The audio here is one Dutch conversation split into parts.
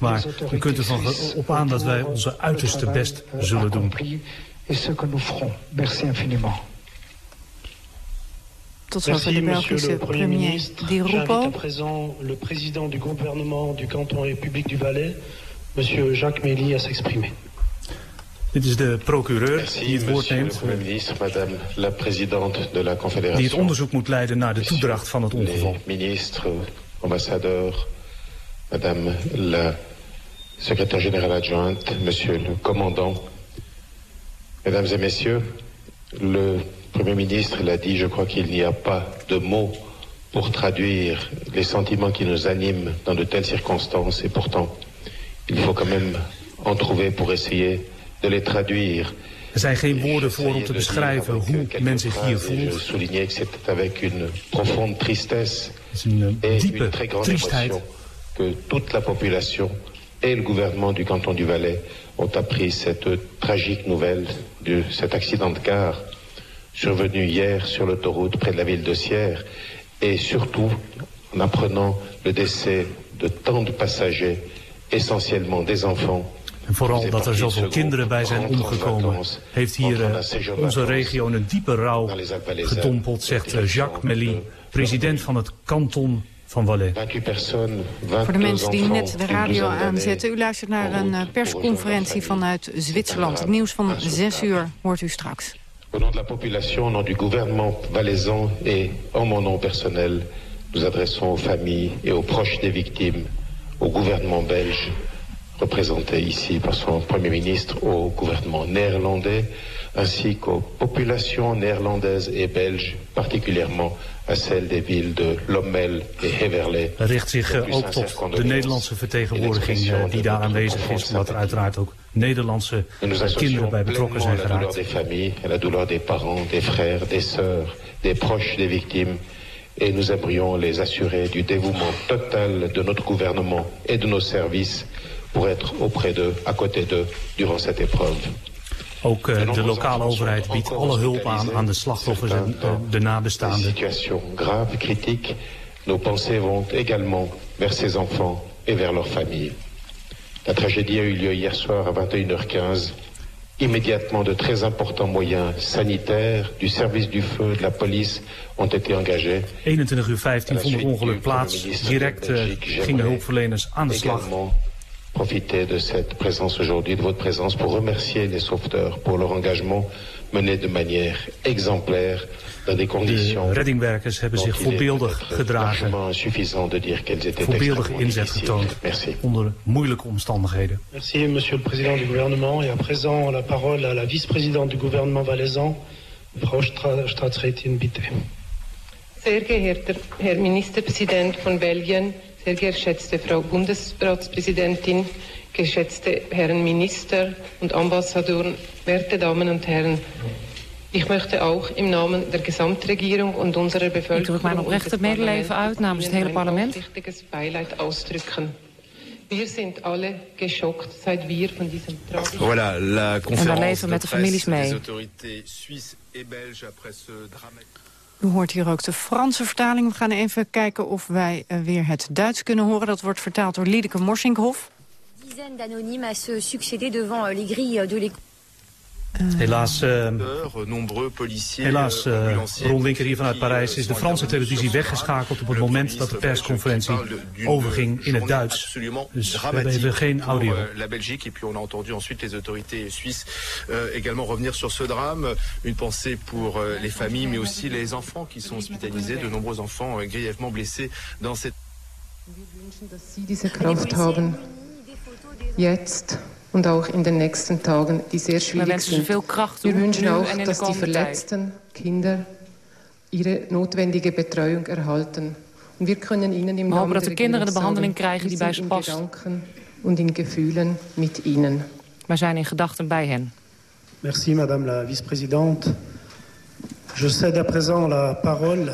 maar u kunt ervan op aan dat wij onze uiterste best zullen doen. Tot zover de Belgische premier Di Rupo. le président du gouvernement du canton République du Valais, monsieur Jacques Mély, à s'exprimer. Dit is de procureur die het woord neemt. Madame la présidente de la confédération. Die het onderzoek moet leiden naar de toedracht van het ongeval. Ministre, ambassadeur, madame la secrétaire générale adjointe, monsieur le commandant, mesdames et messieurs, le Premier ministre l'a dit, je crois qu'il n'y a pas de mots pour traduire les sentiments qui nous animent dans de telles circonstances. Et pourtant, il faut quand même en trouver pour essayer de les traduire. Er zijn geen woorden voor om te beschrijven hoe men zich hier voelt. Je soulignais que c'est avec une profonde tristesse een et diepe une très grande triestheid. émotion que toute la population et le gouvernement du canton du Valais ont appris cette tragique nouvelle de cet accident de car survenu hier sur l'autoroute près de la ville de Sierre et surtout en apprenant le décès de tant de passagers, essentiellement des enfants. En vooral dat er zoveel kinderen bij zijn omgekomen, heeft hier eh, onze regio een diepe rouw gedompeld, zegt eh, Jacques Melly, president van het kanton van Valais. Voor de mensen die net de radio aanzetten, u luistert naar een eh, persconferentie vanuit Zwitserland. Het nieuws van 6 uur hoort u straks. Au nom de la population, au nom du gouvernement valaisan et en mon nom personnel, nous adressons aux familles et aux proches des victimes, au gouvernement belge, représenté ici par son Premier ministre, au gouvernement néerlandais, ainsi qu'aux populations néerlandaises et belges, particulièrement à celles des villes de Lommel et Heverlee. richt zich eh, ook tot de Nederlandse vertegenwoordiging eh, die daar aanwezig is, omdat er uiteraard ook Nederlandse kinderen bij betrokken zijn la douleur geraakt. des familles, la douleur des parents, des frères, des sœurs, des proches des victimes. Et nous aimerions les assurer du dévouement total de notre gouvernement et de nos services pour être auprès d'eux, à côté d'eux, durant cette épreuve. Ook eh, de lokale overheid biedt alle hulp aan aan de slachtoffers en eh, de nabestaanden. Grave, critique. Nos pensées vont également vers ces enfants et vers leurs familles. La tragédie a eu lieu hier soir à 21h15. Immédiatement, de très importants moyens sanitaires du service du feu, de la police ont été engagés. 21 uur 15 vond het ongeluk plaats. Direct eh, gingen hulpverleners aan de slag. Profiter de cette présence aujourd'hui, de votre présence, pour remercier les sauveteurs pour leur engagement mené de manière exemplaire dans des De conditions reddingwerkers hebben zich voorbeeldig gedragen. de dire qu'elles étaient extrêmement inzet getoond Merci. onder moeilijke omstandigheden. Merci, Monsieur le Président du gouvernement. Et à présent, la parole à la vice-présidente du gouvernement valaisan, Frau Staatsrätin, bitte. Sehr geehrter Herr Ministerpräsident von Belgien, sehr geschätzte Frau Bundesratspräsidentin, geschätzte Herren Minister und Ambassadeuren, werte Damen und Herren. Ich möchte auch im Namen der Gesamtregierung und unserer Ik druk Bevölkerung mijn oprechte medeleven uit namens het hele Ihnen parlement. Ein aufrichtiges Beileid ausdrücken. Wir sind alle geschockt, seit wir von diesem tragischen Voilà, la En conférence de presse mee. des autorités suisses et belges après ce dramatique... U hoort hier ook de Franse vertaling. We gaan even kijken of wij eh, weer het Duits kunnen horen. Dat wordt vertaald door Liedeke Morsinkhoff. dizaines d'anonymes succéder devant euh, les grilles de l'école. Helaas, eh, Nombreux policiers, helaas euh, eh, ambulanciers, Ron Linker hier vanuit Parijs, is de Franse televisie weggeschakeld op het moment dat de persconferentie overging in het Duits. Dus we hebben even geen audio. euh, la Belgique et puis on a entendu ensuite les autorités suisses euh, également revenir sur ce drame. Une pensée pour euh, les familles mais aussi les enfants qui sont hospitalisés, de nombreux enfants grièvement blessés dans cette dass Sie diese Kraft haben, jetzt und auch in den nächsten Tagen, die sehr We schwierig sind. Wir wünschen auch, dass die verletzten Kinder ihre notwendige Betreuung erhalten. Und wir können ihnen im Namen dat der de kinderen de behandeling krijgen die wir bij sind ze in past. Gedanken und in Gefühlen mit ihnen. Wij zijn in gedachten bij hen. Merci, Madame la vice-présidente. Je cède à présent la parole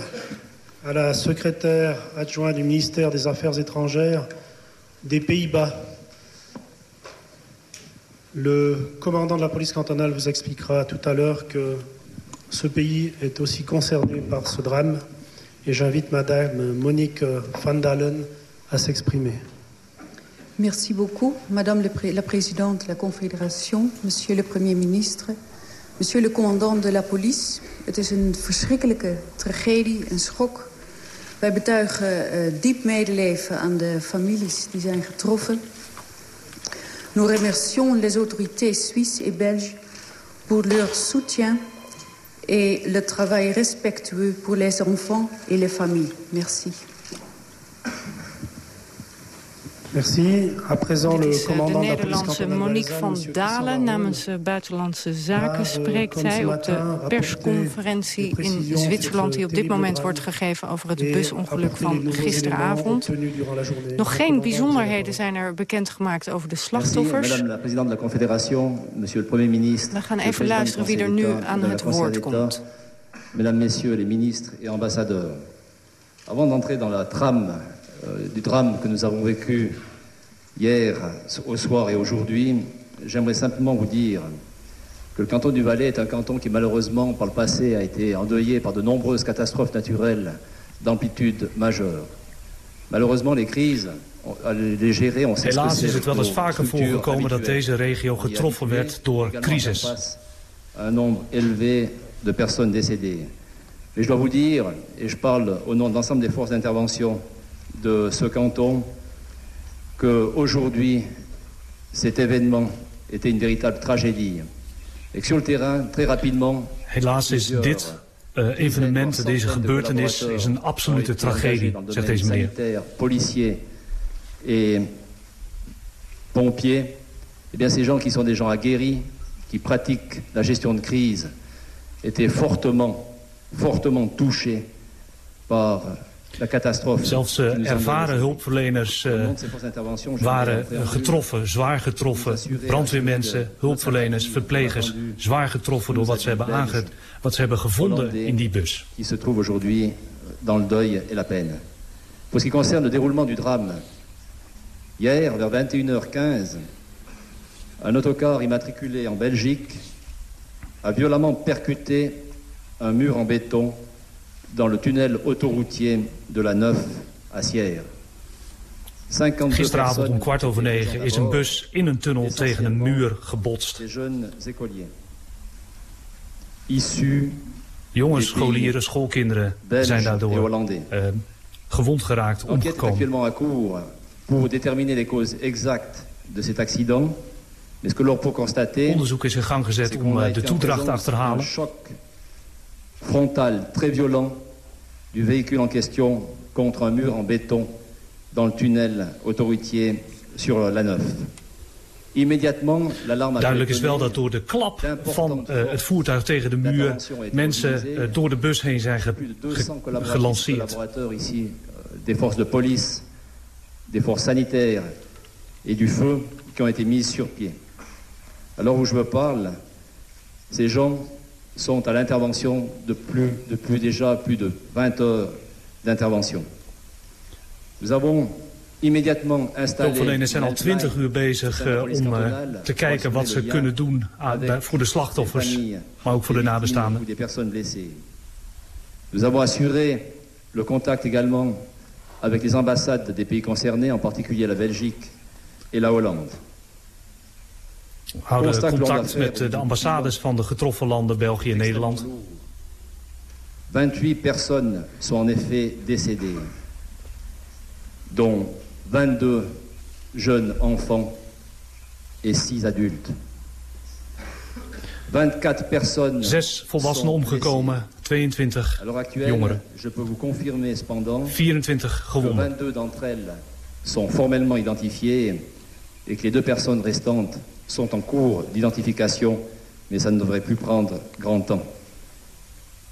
à la secrétaire adjointe du ministère des Affaires étrangères des Pays-Bas. Le commandant de la police cantonale vous expliquera tout à l'heure que ce pays est aussi concerné par ce drame et j'invite Madame Monique Van Dalen à s'exprimer. Merci beaucoup, Madame la Présidente de la Confédération, Monsieur le Premier ministre, Monsieur le Commandant de la Police. Het is een verschrikkelijke tragedie, een schok. Wij betuigen uh, diep medeleven aan de families die zijn. Nous remercions les autorités suisses et belges pour leur soutien et le travail respectueux pour les enfants et les familles. Merci. Merci. À présent, le is de Nederlandse Monique van Dalen. Namens Buitenlandse Zaken euh, spreekt hij op de persconferentie in Zwitserland... die op dit moment wordt gegeven over het busongeluk van gisteravond. Nog geen bijzonderheden zijn er bekendgemaakt over de slachtoffers. We gaan even luisteren wie er nu aan het woord komt. Mesdames, Messieurs les ministres et ambassadeurs, avant d'entrer dans la trame Euh, du drame que nous avons vécu hier, au soir et aujourd'hui, j'aimerais simplement vous dire que le canton du Valais est un canton qui malheureusement par le passé a été endeuillé par de nombreuses catastrophes naturelles d'amplitude majeure. Malheureusement, les crises, Helaas is het wel eens vaker voorgekomen dat deze regio getroffen werd door crisis. Un nombre élevé de personnes décédées. Mais je dois vous dire, et je parle au nom de l'ensemble des forces d'intervention de ce canton qu'aujourd'hui, cet événement était une véritable tragédie. Et que sur le terrain, très rapidement... Helaas is dit uh, evenement, deze gebeurtenis, is een absolute tragedie, zegt deze meneer. Policiers et pompiers, eh bien ces gens qui sont des gens aguerris, qui pratiquent la gestion de crise, étaient fortement, fortement touchés par Zelfs uh, ervaren hulpverleners uh, waren getroffen, zwaar getroffen. Brandweermensen, hulpverleners, verplegers, zwaar getroffen door wat ze hebben, aange wat ze hebben gevonden in die bus. Die se trouve aujourd'hui dans le deuil et la peine. Pour ce qui concerne le déroulement du drame, hier, vers 21h15, un autocar immatriculé en Belgique a violemment percuté un mur en béton dans le tunnel autoroutier de la Neuf à Sierre. Gisteravond om kwart over negen is een bus in een tunnel tegen een muur gebotst. Jongens, scholieren, schoolkinderen zijn daardoor uh, gewond geraakt, omgekomen. pour déterminer les causes exactes de cet accident. Mais ce que l'on peut constater, Onderzoek is in gang gezet om uh, de toedracht te achterhalen. frontal très violent du véhicule en question contre un mur en béton dans le tunnel autoroutier sur la Neuf. Duidelijk is wel dat door de klap van uh, het voertuig tegen de muur mensen uh, door de bus heen zijn ge ge gelanceerd. Ici, des forces de police, des forces sanitaires et du feu qui ont été mises sur pied. Alors où je me parle, ces gens sont à l'intervention de plus, depuis déjà plus de 20 heures d'intervention. Nous avons immédiatement installé... Hulpverleners zijn al 20 uur bezig uh, om uh, te kijken wat ze kunnen doen aan, voor de slachtoffers, maar ook voor de nabestaanden. Nous avons assuré le contact également avec les ambassades des pays concernés, en particulier la Belgique et la Hollande. We houden contact met de ambassades van de getroffen landen België en Nederland. 28 personnes sont en effet décédées, dont 22 jeunes enfants et 6 adultes. 24 personnes Zes volwassenen omgekomen, 22 jongeren. Je peux vous confirmer cependant 24 gewonden. 22 d'entre elles sont formellement identifiées et que les deux personnes restantes sont en cours d'identification, mais ça ne devrait plus prendre grand temps.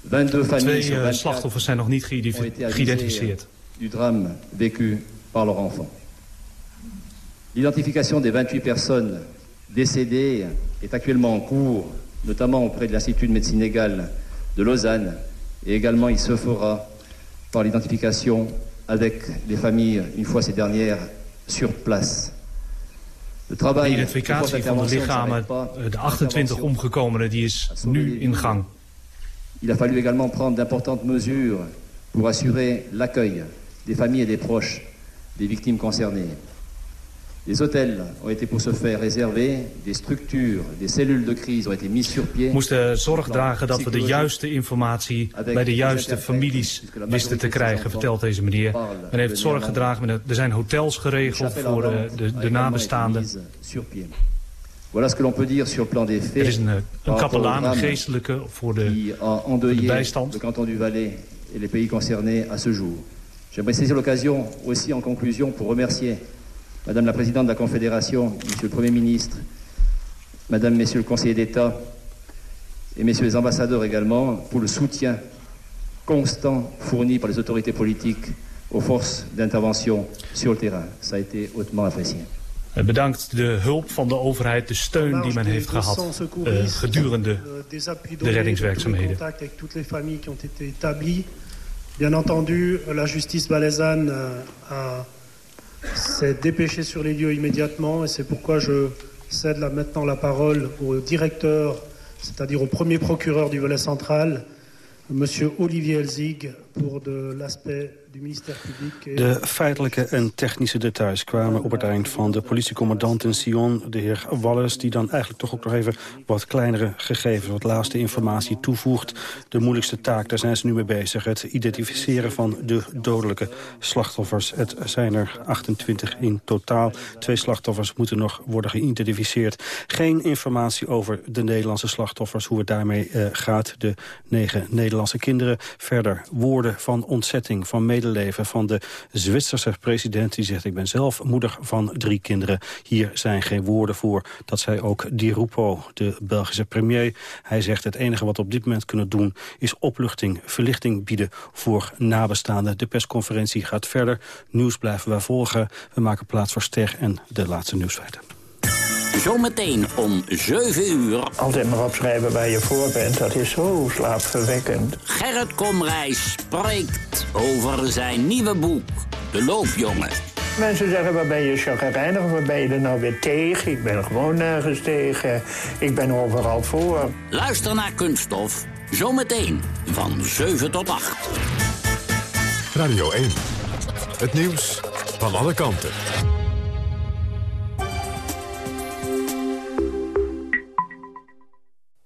22 familles Twee uh, slachtoffers zijn nog niet geïdentificeerd. Du drame vécu par leur enfant. L'identification des 28 personnes décédées est actuellement en cours, notamment auprès de l'Institut de médecine légale de Lausanne, et également il se fera par l'identification avec les familles, une fois ces dernières sur place. De identificatie van de lichamen, eh, de 28 omgekomenen, die is nu in gang. Il a fallu également prendre d'importantes mesures pour assurer l'accueil des familles et des proches des victimes concernées. Les hôtels ont été pour ce faire réservés, des structures, des cellules de crise ont été mises sur pied. We moesten zorg dragen dat we de juiste informatie bij de juiste families wisten te krijgen, vertelt deze meneer. Men heeft zorg gedragen, er zijn hotels geregeld voor de, de, de nabestaanden. Voilà ce que l'on peut dire sur le plan des faits. Er is een, een kapelaan, een geestelijke voor de, voor de bijstand. Le canton du Valais et les pays concernés à ce jour. J'aimerais saisir l'occasion aussi en conclusion pour remercier Madame la Présidente de la Confédération, Monsieur le Premier ministre, Madame, Messieurs le Conseiller d'État et Messieurs les ambassadeurs également pour le soutien constant fourni par les autorités politiques aux forces d'intervention sur le terrain. Ça a été hautement apprécié. Bedankt de hulp van de overheid, de steun die men heeft gehad uh, gedurende de reddingswerkzaamheden. Bien entendu, la justice valaisanne a s'est dépêché sur les lieux immédiatement et c'est pourquoi je cède là maintenant la parole au directeur, c'est-à-dire au premier procureur du volet central, Monsieur Olivier Elzig, de feitelijke en technische details kwamen op het eind van de politiecommandant in Sion, de heer Wallace, die dan eigenlijk toch ook nog even wat kleinere gegevens, wat laatste informatie toevoegt. De moeilijkste taak, daar zijn ze nu mee bezig. Het identificeren van de dodelijke slachtoffers. Het zijn er 28 in totaal. Twee slachtoffers moeten nog worden geïdentificeerd. Geen informatie over de Nederlandse slachtoffers, hoe het daarmee uh, gaat. De negen Nederlandse kinderen. Verder woorden van ontzetting, van medeleven van de Zwitserse president. Die zegt, ik ben zelf moeder van drie kinderen. Hier zijn geen woorden voor. Dat zei ook Di Rupo, de Belgische premier. Hij zegt, het enige wat we op dit moment kunnen doen... is opluchting, verlichting bieden voor nabestaanden. De persconferentie gaat verder. Nieuws blijven wij volgen. We maken plaats voor Ster en de laatste nieuwsfeiten. Zometeen om 7 uur. Altijd maar opschrijven waar je voor bent, dat is zo slaapverwekkend. Gerrit Komrijs spreekt over zijn nieuwe boek, De Loopjongen. Mensen zeggen, waar ben je chagrijnig, waar ben je er nou weer tegen? Ik ben er gewoon nergens tegen. Ik ben overal voor. Luister naar Kunststof, zometeen van 7 tot 8. Radio 1, het nieuws van alle kanten.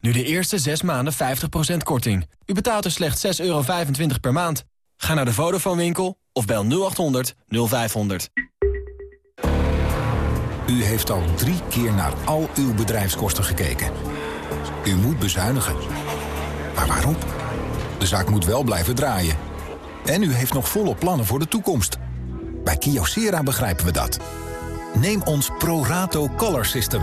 Nu de eerste 6 maanden 50% korting. U betaalt er slechts 6,25 euro per maand. Ga naar de Vodafone winkel of bel 0800 0500. U heeft al drie keer naar al uw bedrijfskosten gekeken. U moet bezuinigen. Maar waarom? De zaak moet wel blijven draaien. En u heeft nog volle plannen voor de toekomst. Bij Kyocera begrijpen we dat. Neem ons ProRato Color System.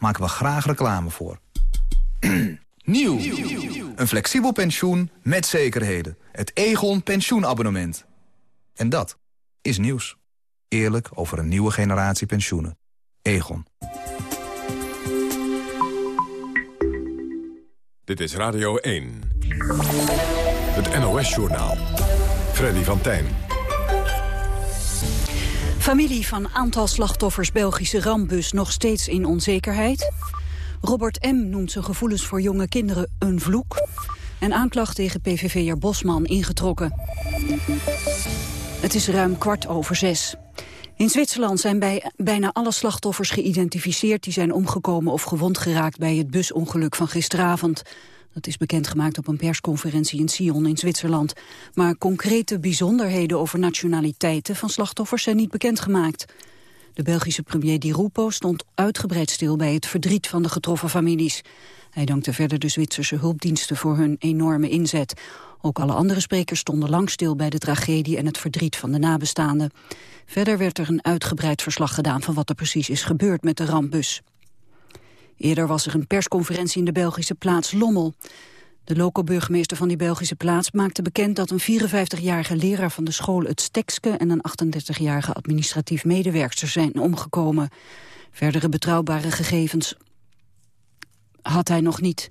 maken we graag reclame voor. Nieuw. Een flexibel pensioen met zekerheden. Het Egon pensioenabonnement. En dat is nieuws. Eerlijk over een nieuwe generatie pensioenen. Egon. Dit is Radio 1. Het NOS-journaal. Freddy van Tijn. Familie van aantal slachtoffers Belgische rambus nog steeds in onzekerheid. Robert M. noemt zijn gevoelens voor jonge kinderen een vloek. En aanklacht tegen PVV'er Bosman ingetrokken. Het is ruim kwart over zes. In Zwitserland zijn bij, bijna alle slachtoffers geïdentificeerd... die zijn omgekomen of gewond geraakt bij het busongeluk van gisteravond. Dat is bekendgemaakt op een persconferentie in Sion in Zwitserland. Maar concrete bijzonderheden over nationaliteiten van slachtoffers zijn niet bekendgemaakt. De Belgische premier Di Rupo stond uitgebreid stil bij het verdriet van de getroffen families. Hij dankte verder de Zwitserse hulpdiensten voor hun enorme inzet. Ook alle andere sprekers stonden lang stil bij de tragedie en het verdriet van de nabestaanden. Verder werd er een uitgebreid verslag gedaan van wat er precies is gebeurd met de rampbus. Eerder was er een persconferentie in de Belgische plaats Lommel. De loco-burgemeester van die Belgische plaats maakte bekend dat een 54-jarige leraar van de school Het Stekske en een 38-jarige administratief medewerkster zijn omgekomen. Verdere betrouwbare gegevens had hij nog niet.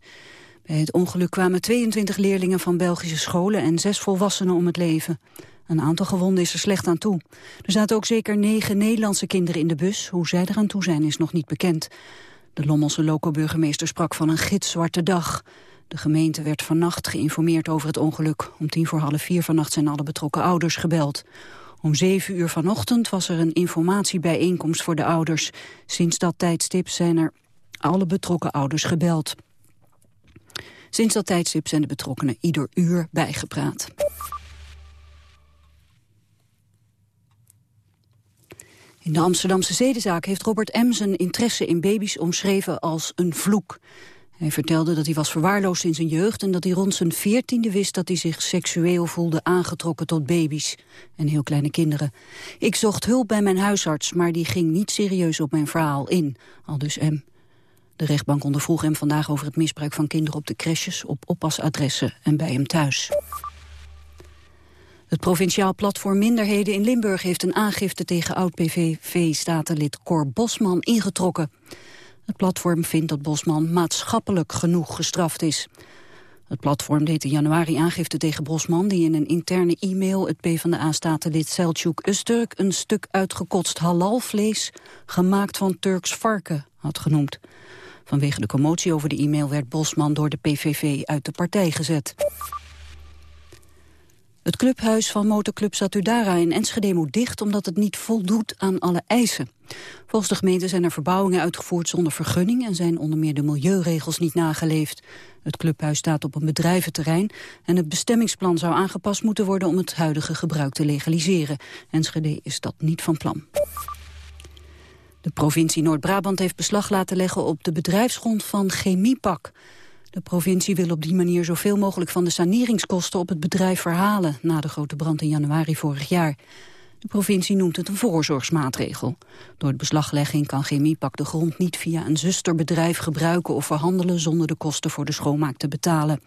Bij het ongeluk kwamen 22 leerlingen van Belgische scholen en zes volwassenen om het leven. Een aantal gewonden is er slecht aan toe. Er zaten ook zeker negen Nederlandse kinderen in de bus. Hoe zij eraan toe zijn is nog niet bekend. De Lommelse loco-burgemeester sprak van een gitzwarte dag. De gemeente werd vannacht geïnformeerd over het ongeluk. Om tien voor half vier vannacht zijn alle betrokken ouders gebeld. Om zeven uur vanochtend was er een informatiebijeenkomst voor de ouders. Sinds dat tijdstip zijn er alle betrokken ouders gebeld. Sinds dat tijdstip zijn de betrokkenen ieder uur bijgepraat. In de Amsterdamse zedenzaak heeft Robert M. zijn interesse in baby's omschreven als een vloek. Hij vertelde dat hij was verwaarloosd in zijn jeugd... en dat hij rond zijn veertiende wist dat hij zich seksueel voelde aangetrokken tot baby's en heel kleine kinderen. Ik zocht hulp bij mijn huisarts, maar die ging niet serieus op mijn verhaal in, al dus M. De rechtbank ondervroeg hem vandaag over het misbruik van kinderen op de crèches, op oppasadressen en bij hem thuis. Het provinciaal platform Minderheden in Limburg heeft een aangifte tegen oud-PVV-statenlid Cor Bosman ingetrokken. Het platform vindt dat Bosman maatschappelijk genoeg gestraft is. Het platform deed in januari aangifte tegen Bosman... die in een interne e-mail het PvdA-statenlid Selçuk Usturk... een stuk uitgekotst halalvlees, gemaakt van Turks varken, had genoemd. Vanwege de commotie over de e-mail werd Bosman door de PVV uit de partij gezet. Het clubhuis van motorclub Satudara in Enschede moet dicht omdat het niet voldoet aan alle eisen. Volgens de gemeente zijn er verbouwingen uitgevoerd zonder vergunning en zijn onder meer de milieuregels niet nageleefd. Het clubhuis staat op een bedrijventerrein en het bestemmingsplan zou aangepast moeten worden om het huidige gebruik te legaliseren. Enschede is dat niet van plan. De provincie Noord-Brabant heeft beslag laten leggen op de bedrijfsgrond van Chemiepak. De provincie wil op die manier zoveel mogelijk van de saneringskosten op het bedrijf verhalen na de grote brand in januari vorig jaar. De provincie noemt het een voorzorgsmaatregel. Door de beslaglegging kan Chemiepak de grond niet via een zusterbedrijf gebruiken of verhandelen zonder de kosten voor de schoonmaak te betalen.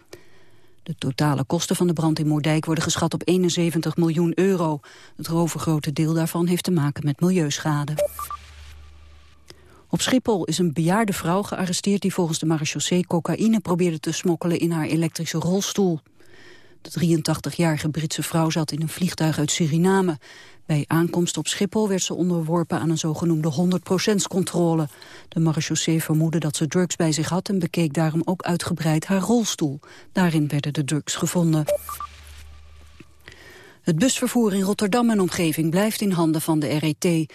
De totale kosten van de brand in Moerdijk worden geschat op 71 miljoen euro. Het overgrote deel daarvan heeft te maken met milieuschade. Op Schiphol is een bejaarde vrouw gearresteerd die volgens de marechaussee cocaïne probeerde te smokkelen in haar elektrische rolstoel. De 83-jarige Britse vrouw zat in een vliegtuig uit Suriname. Bij aankomst op Schiphol werd ze onderworpen aan een zogenoemde 100%-controle. De marechaussee vermoedde dat ze drugs bij zich had en bekeek daarom ook uitgebreid haar rolstoel. Daarin werden de drugs gevonden. Het busvervoer in Rotterdam en omgeving blijft in handen van de RET.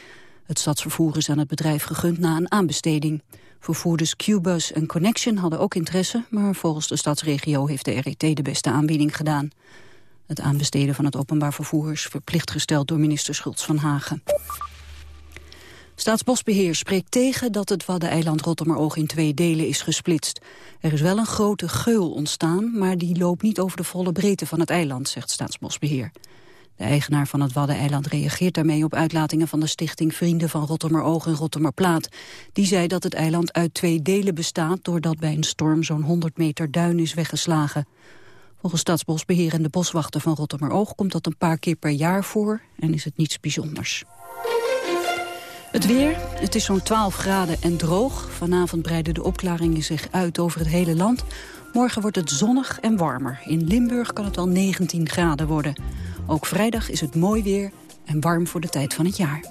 Het stadsvervoer is aan het bedrijf gegund na een aanbesteding. Vervoerders Qbus en Connection hadden ook interesse... maar volgens de stadsregio heeft de RET de beste aanbieding gedaan. Het aanbesteden van het openbaar vervoer is verplicht gesteld... door minister Schultz van Hagen. Staatsbosbeheer spreekt tegen dat het Waddeneiland Rottermeroog in twee delen is gesplitst. Er is wel een grote geul ontstaan, maar die loopt niet over de volle breedte van het eiland, zegt Staatsbosbeheer. De eigenaar van het Waddeneiland reageert daarmee op uitlatingen van de stichting Vrienden van Rottermeroog en Rottermerplaat. Die zei dat het eiland uit twee delen bestaat doordat bij een storm zo'n 100 meter duin is weggeslagen. Volgens Stadsbosbeheer en de boswachten van Rottermeroog komt dat een paar keer per jaar voor en is het niets bijzonders. Het weer, het is zo'n 12 graden en droog. Vanavond breiden de opklaringen zich uit over het hele land. Morgen wordt het zonnig en warmer. In Limburg kan het wel 19 graden worden. Ook vrijdag is het mooi weer en warm voor de tijd van het jaar.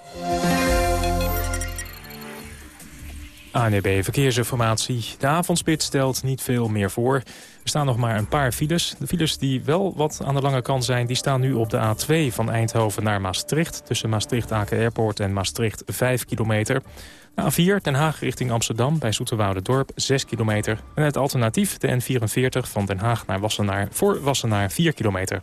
ANEB Verkeersinformatie. De avondspit stelt niet veel meer voor. Er staan nog maar een paar files. De files die wel wat aan de lange kant zijn... die staan nu op de A2 van Eindhoven naar Maastricht... tussen Maastricht-Aken Airport en Maastricht 5 kilometer. De A4 Den Haag richting Amsterdam bij Dorp 6 kilometer. En het alternatief de N44 van Den Haag naar Wassenaar... voor Wassenaar 4 kilometer.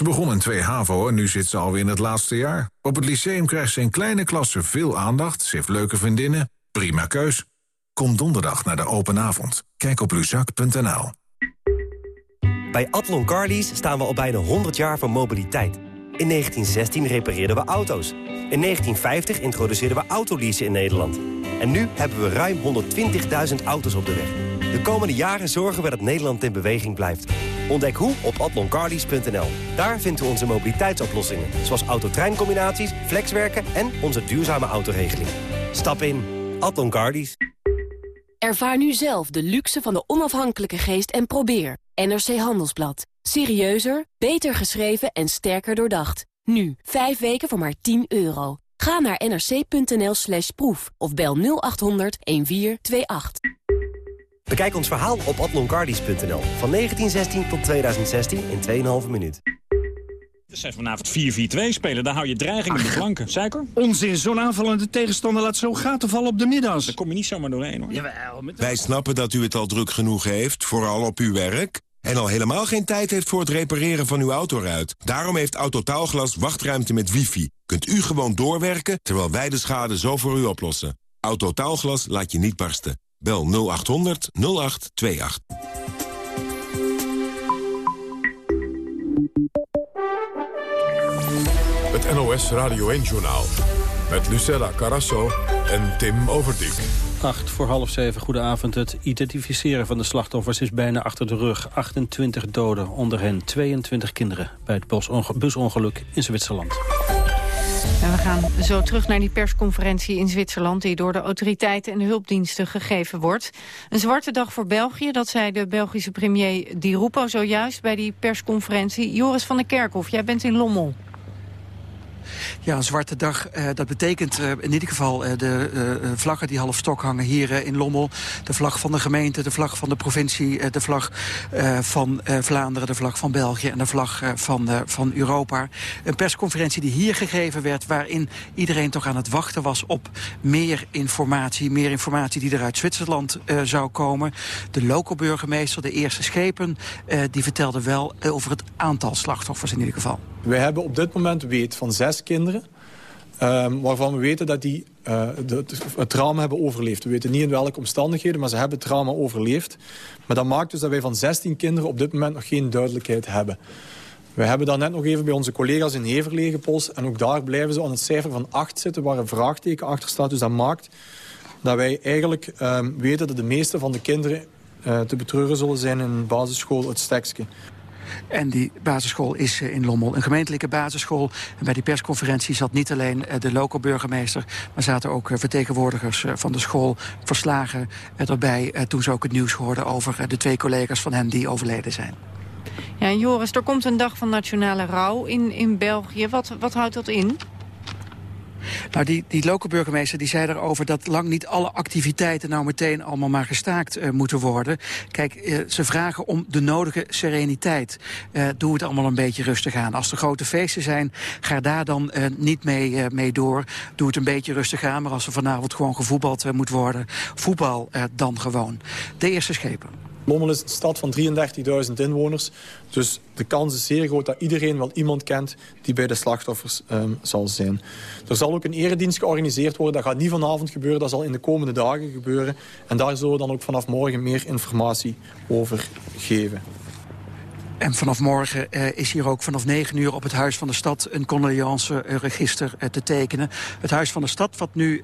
Ze begon in 2 HAVO en nu zit ze alweer in het laatste jaar. Op het lyceum krijgt ze in kleine klassen veel aandacht. Ze heeft leuke vriendinnen. Prima keus. Kom donderdag naar de open avond. Kijk op luzak.nl. Bij Atlon Carlies staan we al bijna 100 jaar van mobiliteit. In 1916 repareerden we auto's. In 1950 introduceerden we autoleasen in Nederland. En nu hebben we ruim 120.000 auto's op de weg. De komende jaren zorgen we dat Nederland in beweging blijft. Ontdek hoe op atloncarlies.nl. Daar vinden we onze mobiliteitsoplossingen. Zoals autotreincombinaties, flexwerken en onze duurzame autoregeling. Stap in. Atlon Ervaar nu zelf de luxe van de onafhankelijke geest en probeer. NRC Handelsblad. Serieuzer, beter geschreven en sterker doordacht. Nu, 5 weken voor maar 10 euro. Ga naar nrc.nl slash proef of bel 0800 1428. Bekijk ons verhaal op atloncardies.nl. Van 1916 tot 2016 in 2,5 minuut. Ze zijn vanavond 4-4-2 spelen, daar hou je dreiging in de flanken. Suiker? Onzin, zo'n aanvallende tegenstander laat zo gaten vallen op de middags. Daar kom je niet zomaar doorheen hoor. Jawel, met... Wij snappen dat u het al druk genoeg heeft, vooral op uw werk... en al helemaal geen tijd heeft voor het repareren van uw autoruit. Daarom heeft Autotaalglas wachtruimte met wifi. Kunt u gewoon doorwerken, terwijl wij de schade zo voor u oplossen. Autotaalglas laat je niet barsten. Bel 0800 0828. Het NOS Radio 1-journaal. Met Lucella Carasso en Tim Overdijk. 8 voor half zeven, goedenavond. Het identificeren van de slachtoffers is bijna achter de rug. 28 doden, onder hen 22 kinderen... bij het busongeluk in Zwitserland. En we gaan zo terug naar die persconferentie in Zwitserland... die door de autoriteiten en de hulpdiensten gegeven wordt. Een zwarte dag voor België, dat zei de Belgische premier Di Rupo zojuist... bij die persconferentie. Joris van der Kerkhof, jij bent in Lommel. Ja, een zwarte dag. Uh, dat betekent uh, in ieder geval uh, de vlaggen die half stok hangen hier in Lommel. De vlag van de gemeente, de vlag van de provincie, de vlag van Vlaanderen, de vlag van België en de vlag van, van Europa. Een persconferentie die hier gegeven werd waarin iedereen toch aan het wachten was op meer informatie. Meer informatie die er uit Zwitserland zou komen. De lokale burgemeester, de eerste schepen, die vertelde wel over het aantal slachtoffers in ieder geval. We hebben op dit moment weet van zes kinderen... Um, waarvan we weten dat die de, het trauma hebben overleefd. We weten niet in welke omstandigheden, maar ze hebben trauma overleefd. Maar dat maakt dus dat wij van 16 kinderen op dit moment nog geen duidelijkheid hebben. We hebben daar net nog even bij onze collega's in Heverlee gepost. En ook daar blijven ze aan het cijfer van 8 zitten, waar een vraagteken achter staat. Dus dat maakt dat wij eigenlijk um, weten dat de meeste van de kinderen uh, te betreuren zullen zijn in basisschool het Stekske. En die basisschool is eh, in Lommel een gemeentelijke basisschool. En bij die persconferentie zat niet alleen eh, de lokale burgemeester... maar zaten ook eh, vertegenwoordigers van de school verslagen erbij... toen ze ook het nieuws hoorden over de twee collega's van hen die overleden zijn. Ja, Joris, er komt een dag van nationale rouw in, in België. Wat, wat houdt dat in? Nou, die, die lokale burgemeester die zei erover dat lang niet alle activiteiten nou meteen allemaal maar gestaakt uh, moeten worden. Kijk, uh, ze vragen om de nodige sereniteit. Uh, doe het allemaal een beetje rustig aan. Als er grote feesten zijn, ga daar dan niet mee, mee door. Doe het een beetje rustig aan. Maar als er vanavond gewoon gevoetbald moet worden, voetbal dan gewoon. De eerste schepen. Lommel is een stad van 33.000 inwoners. Dus de kans is zeer groot dat iedereen wel iemand kent die bij de slachtoffers um, zal zijn. Er zal ook een eredienst georganiseerd worden. Dat gaat niet vanavond gebeuren, dat zal in de komende dagen gebeuren. En daar zullen we dan ook vanaf morgen meer informatie over geven. En vanaf morgen uh, is hier ook vanaf 9 uur op het Huis van de Stad... een condoleance-register uh, te tekenen. Het Huis van de Stad, wat nu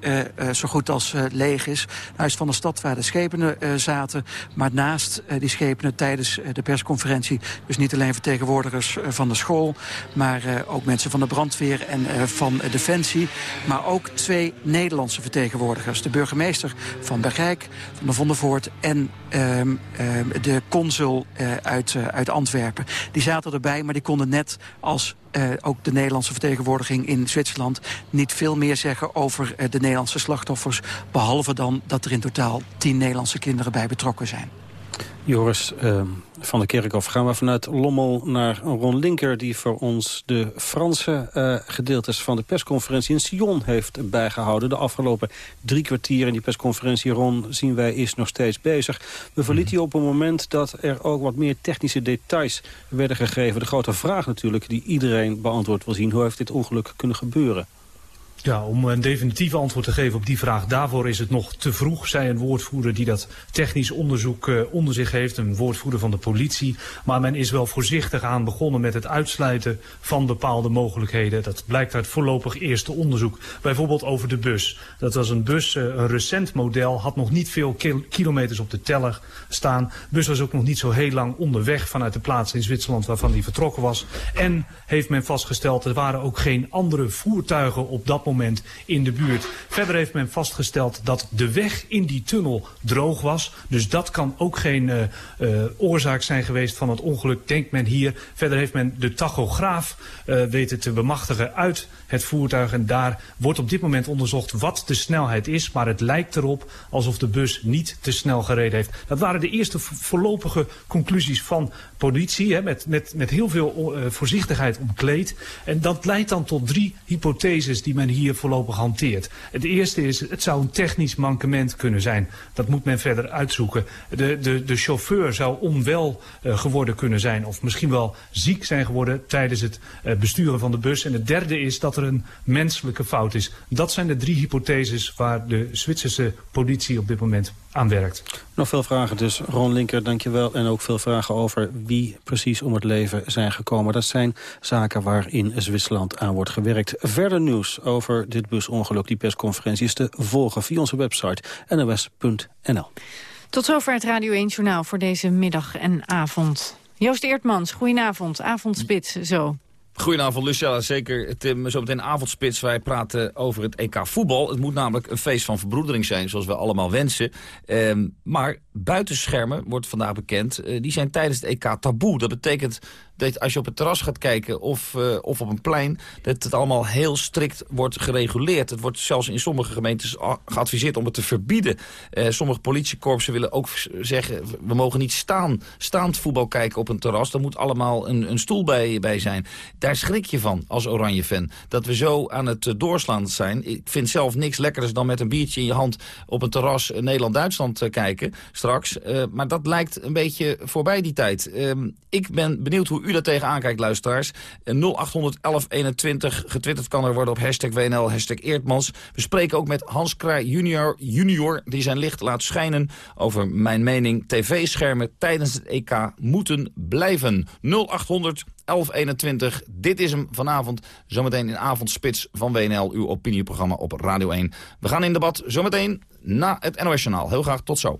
zo goed als leeg is. Het Huis van de Stad waar de schepenen zaten. Maar naast die schepenen tijdens de persconferentie... dus niet alleen vertegenwoordigers van de school... maar ook mensen van de brandweer en van Defensie. Maar ook twee Nederlandse vertegenwoordigers. De burgemeester van Bergijk, van de Vondervoort... en ehm, ehm, de consul uit, uit Antwerpen. Die zaten erbij, maar die konden net als uh, ook de Nederlandse vertegenwoordiging in Zwitserland... niet veel meer zeggen over uh, de Nederlandse slachtoffers... behalve dan dat er in totaal tien Nederlandse kinderen bij betrokken zijn. Joris uh, van der Kerkhof gaan we vanuit Lommel naar Ron Linker... die voor ons de Franse uh, gedeeltes van de persconferentie in Sion heeft bijgehouden. De afgelopen drie kwartier in die persconferentie, Ron, zien wij is nog steeds bezig. We verlieten die op een moment dat er ook wat meer technische details werden gegeven. De grote vraag natuurlijk die iedereen beantwoord wil zien. Hoe heeft dit ongeluk kunnen gebeuren? Ja, om een definitief antwoord te geven op die vraag, daarvoor is het nog te vroeg. Zij een woordvoerder die dat technisch onderzoek uh, onder zich heeft, een woordvoerder van de politie. Maar men is wel voorzichtig aan begonnen met het uitsluiten van bepaalde mogelijkheden. Dat blijkt uit voorlopig eerste onderzoek. Bijvoorbeeld over de bus. Dat was een bus, uh, een recent model, had nog niet veel kilometers op de teller staan. De bus was ook nog niet zo heel lang onderweg vanuit de plaats in Zwitserland waarvan die vertrokken was. En heeft men vastgesteld, er waren ook geen andere voertuigen op dat moment in de buurt. Verder heeft men vastgesteld dat de weg in die tunnel droog was. Dus dat kan ook geen uh, uh, oorzaak zijn geweest van het ongeluk, denkt men hier. Verder heeft men de tachograaf uh, weten te bemachtigen uit het voertuig. En daar wordt op dit moment onderzocht wat de snelheid is. Maar het lijkt erop alsof de bus niet te snel gereden heeft. Dat waren de eerste voorlopige conclusies van politie. Hè, met, met, met heel veel voorzichtigheid omkleed. En dat leidt dan tot drie hypotheses die men hier voorlopig hanteert. Het eerste is, het zou een technisch mankement kunnen zijn. Dat moet men verder uitzoeken. De, de, de chauffeur zou onwel uh, geworden kunnen zijn of misschien wel ziek zijn geworden tijdens het uh, besturen van de bus. En het derde is dat er een menselijke fout is. Dat zijn de drie hypotheses waar de Zwitserse politie op dit moment aan werkt. Nog veel vragen dus. Ron Linker, dankjewel. En ook veel vragen over wie precies om het leven zijn gekomen. Dat zijn zaken waar in Zwitserland aan wordt gewerkt. Verder nieuws over dit busongeluk. Die persconferentie is te volgen via onze website nws.nl. Tot zover het Radio 1 Journaal voor deze middag en avond. Joost Eertmans, goedenavond. Avondspits, zo. Goedenavond, Lucella. Zeker, Tim, zometeen avondspits. Wij praten over het EK voetbal. Het moet namelijk een feest van verbroedering zijn, zoals we allemaal wensen. Um, maar buitenschermen, wordt vandaag bekend, uh, die zijn tijdens het EK taboe. Dat betekent dat als je op het terras gaat kijken of, uh, of op een plein... dat het allemaal heel strikt wordt gereguleerd. Het wordt zelfs in sommige gemeentes geadviseerd om het te verbieden. Uh, sommige politiekorpsen willen ook zeggen... we mogen niet staan, staand voetbal kijken op een terras. Er moet allemaal een, een stoel bij, bij zijn. Daar schrik je van als Oranje-fan. Dat we zo aan het uh, doorslaan zijn. Ik vind zelf niks lekkerders dan met een biertje in je hand... op een terras Nederland-Duitsland kijken straks. maar dat lijkt een beetje voorbij die tijd. Ehm, ik ben benieuwd hoe u daar tegenaan kijkt, luisteraars. 0800 1121, getwitterd kan er worden op hashtag WNL, hashtag Eertmans. We spreken ook met Hans Kraai junior, junior, die zijn licht laat schijnen over mijn mening. TV-schermen tijdens het EK moeten blijven. 0800 1121. Dit is hem vanavond. Zometeen in avondspits van WNL, uw opinieprogramma op Radio 1. We gaan in debat zometeen na het NOS Journaal. Heel graag tot zo.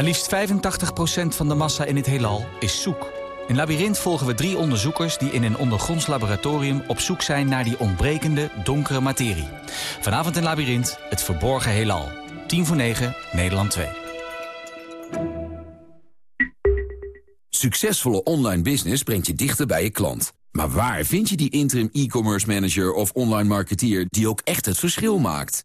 Maar liefst 85% van de massa in het heelal is zoek. In Labyrinth volgen we drie onderzoekers die in een ondergronds laboratorium op zoek zijn naar die ontbrekende donkere materie. Vanavond in Labyrinth, het verborgen heelal. 10 voor 9, Nederland 2. Succesvolle online business brengt je dichter bij je klant. Maar waar vind je die interim e-commerce manager of online marketeer die ook echt het verschil maakt?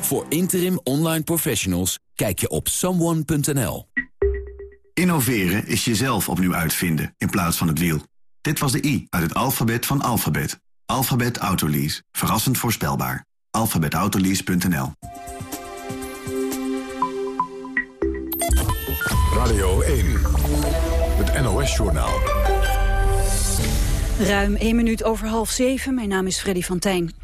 Voor interim online professionals kijk je op someone.nl. Innoveren is jezelf opnieuw uitvinden in plaats van het wiel. Dit was de I uit het alfabet van alfabet. Alphabet Autolease. Verrassend voorspelbaar. alphabetautolease.nl Radio 1. Het NOS-journaal. Ruim 1 minuut over half zeven. Mijn naam is Freddy van Tijn.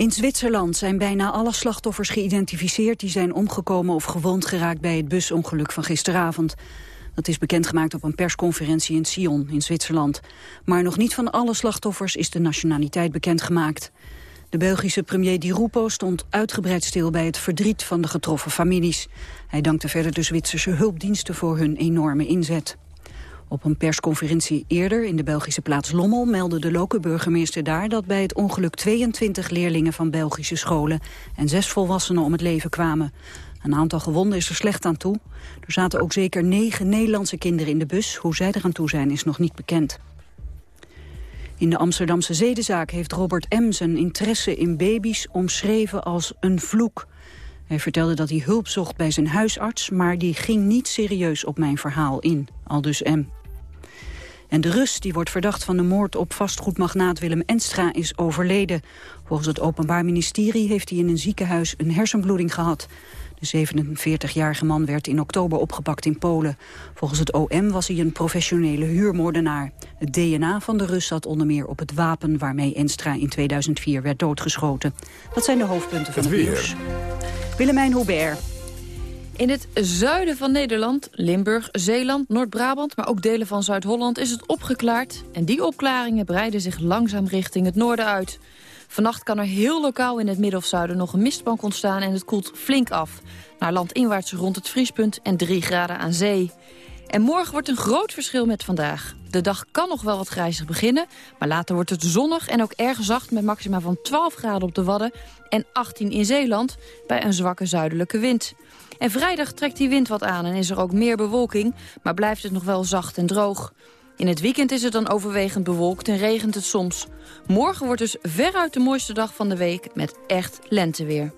In Zwitserland zijn bijna alle slachtoffers geïdentificeerd... die zijn omgekomen of gewond geraakt bij het busongeluk van gisteravond. Dat is bekendgemaakt op een persconferentie in Sion in Zwitserland. Maar nog niet van alle slachtoffers is de nationaliteit bekendgemaakt. De Belgische premier Di Rupo stond uitgebreid stil bij het verdriet van de getroffen families. Hij dankte verder de Zwitserse hulpdiensten voor hun enorme inzet. Op een persconferentie eerder in de Belgische plaats Lommel meldde de lokale burgemeester daar dat bij het ongeluk 22 leerlingen van Belgische scholen en zes volwassenen om het leven kwamen. Een aantal gewonden is er slecht aan toe. Er zaten ook zeker negen Nederlandse kinderen in de bus. Hoe zij er aan toe zijn is nog niet bekend. In de Amsterdamse zedenzaak heeft Robert M. zijn interesse in baby's omschreven als een vloek. Hij vertelde dat hij hulp zocht bij zijn huisarts, maar die ging niet serieus op mijn verhaal in, aldus M. En de Rus, die wordt verdacht van de moord op vastgoedmagnaat Willem Enstra, is overleden. Volgens het Openbaar Ministerie heeft hij in een ziekenhuis een hersenbloeding gehad. De 47-jarige man werd in oktober opgepakt in Polen. Volgens het OM was hij een professionele huurmoordenaar. Het DNA van de Rus zat onder meer op het wapen waarmee Enstra in 2004 werd doodgeschoten. Dat zijn de hoofdpunten van het, het nieuws. Willemijn Hubert. In het zuiden van Nederland, Limburg, Zeeland, Noord-Brabant... maar ook delen van Zuid-Holland is het opgeklaard. En die opklaringen breiden zich langzaam richting het noorden uit. Vannacht kan er heel lokaal in het midden of zuiden nog een mistbank ontstaan... en het koelt flink af. Naar landinwaarts rond het vriespunt en 3 graden aan zee. En morgen wordt een groot verschil met vandaag. De dag kan nog wel wat grijzig beginnen, maar later wordt het zonnig en ook erg zacht... met maxima van 12 graden op de Wadden en 18 in Zeeland bij een zwakke zuidelijke wind. En vrijdag trekt die wind wat aan en is er ook meer bewolking... maar blijft het nog wel zacht en droog. In het weekend is het dan overwegend bewolkt en regent het soms. Morgen wordt dus veruit de mooiste dag van de week met echt lenteweer.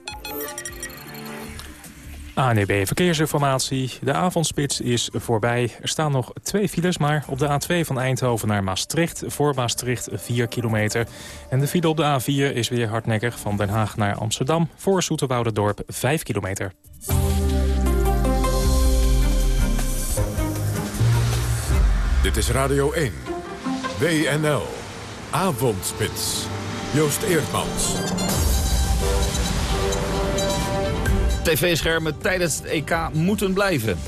ANEB Verkeersinformatie. De avondspits is voorbij. Er staan nog twee files, maar op de A2 van Eindhoven naar Maastricht... voor Maastricht 4 kilometer. En de file op de A4 is weer hardnekkig van Den Haag naar Amsterdam... voor Dorp 5 kilometer. Dit is Radio 1. WNL. Avondspits. Joost Eerdmans. TV-schermen tijdens het EK moeten blijven.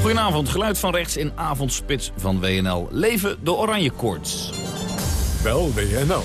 Goedenavond, geluid van rechts in avondspits van WNL. Leven de oranje koorts. Bel WNL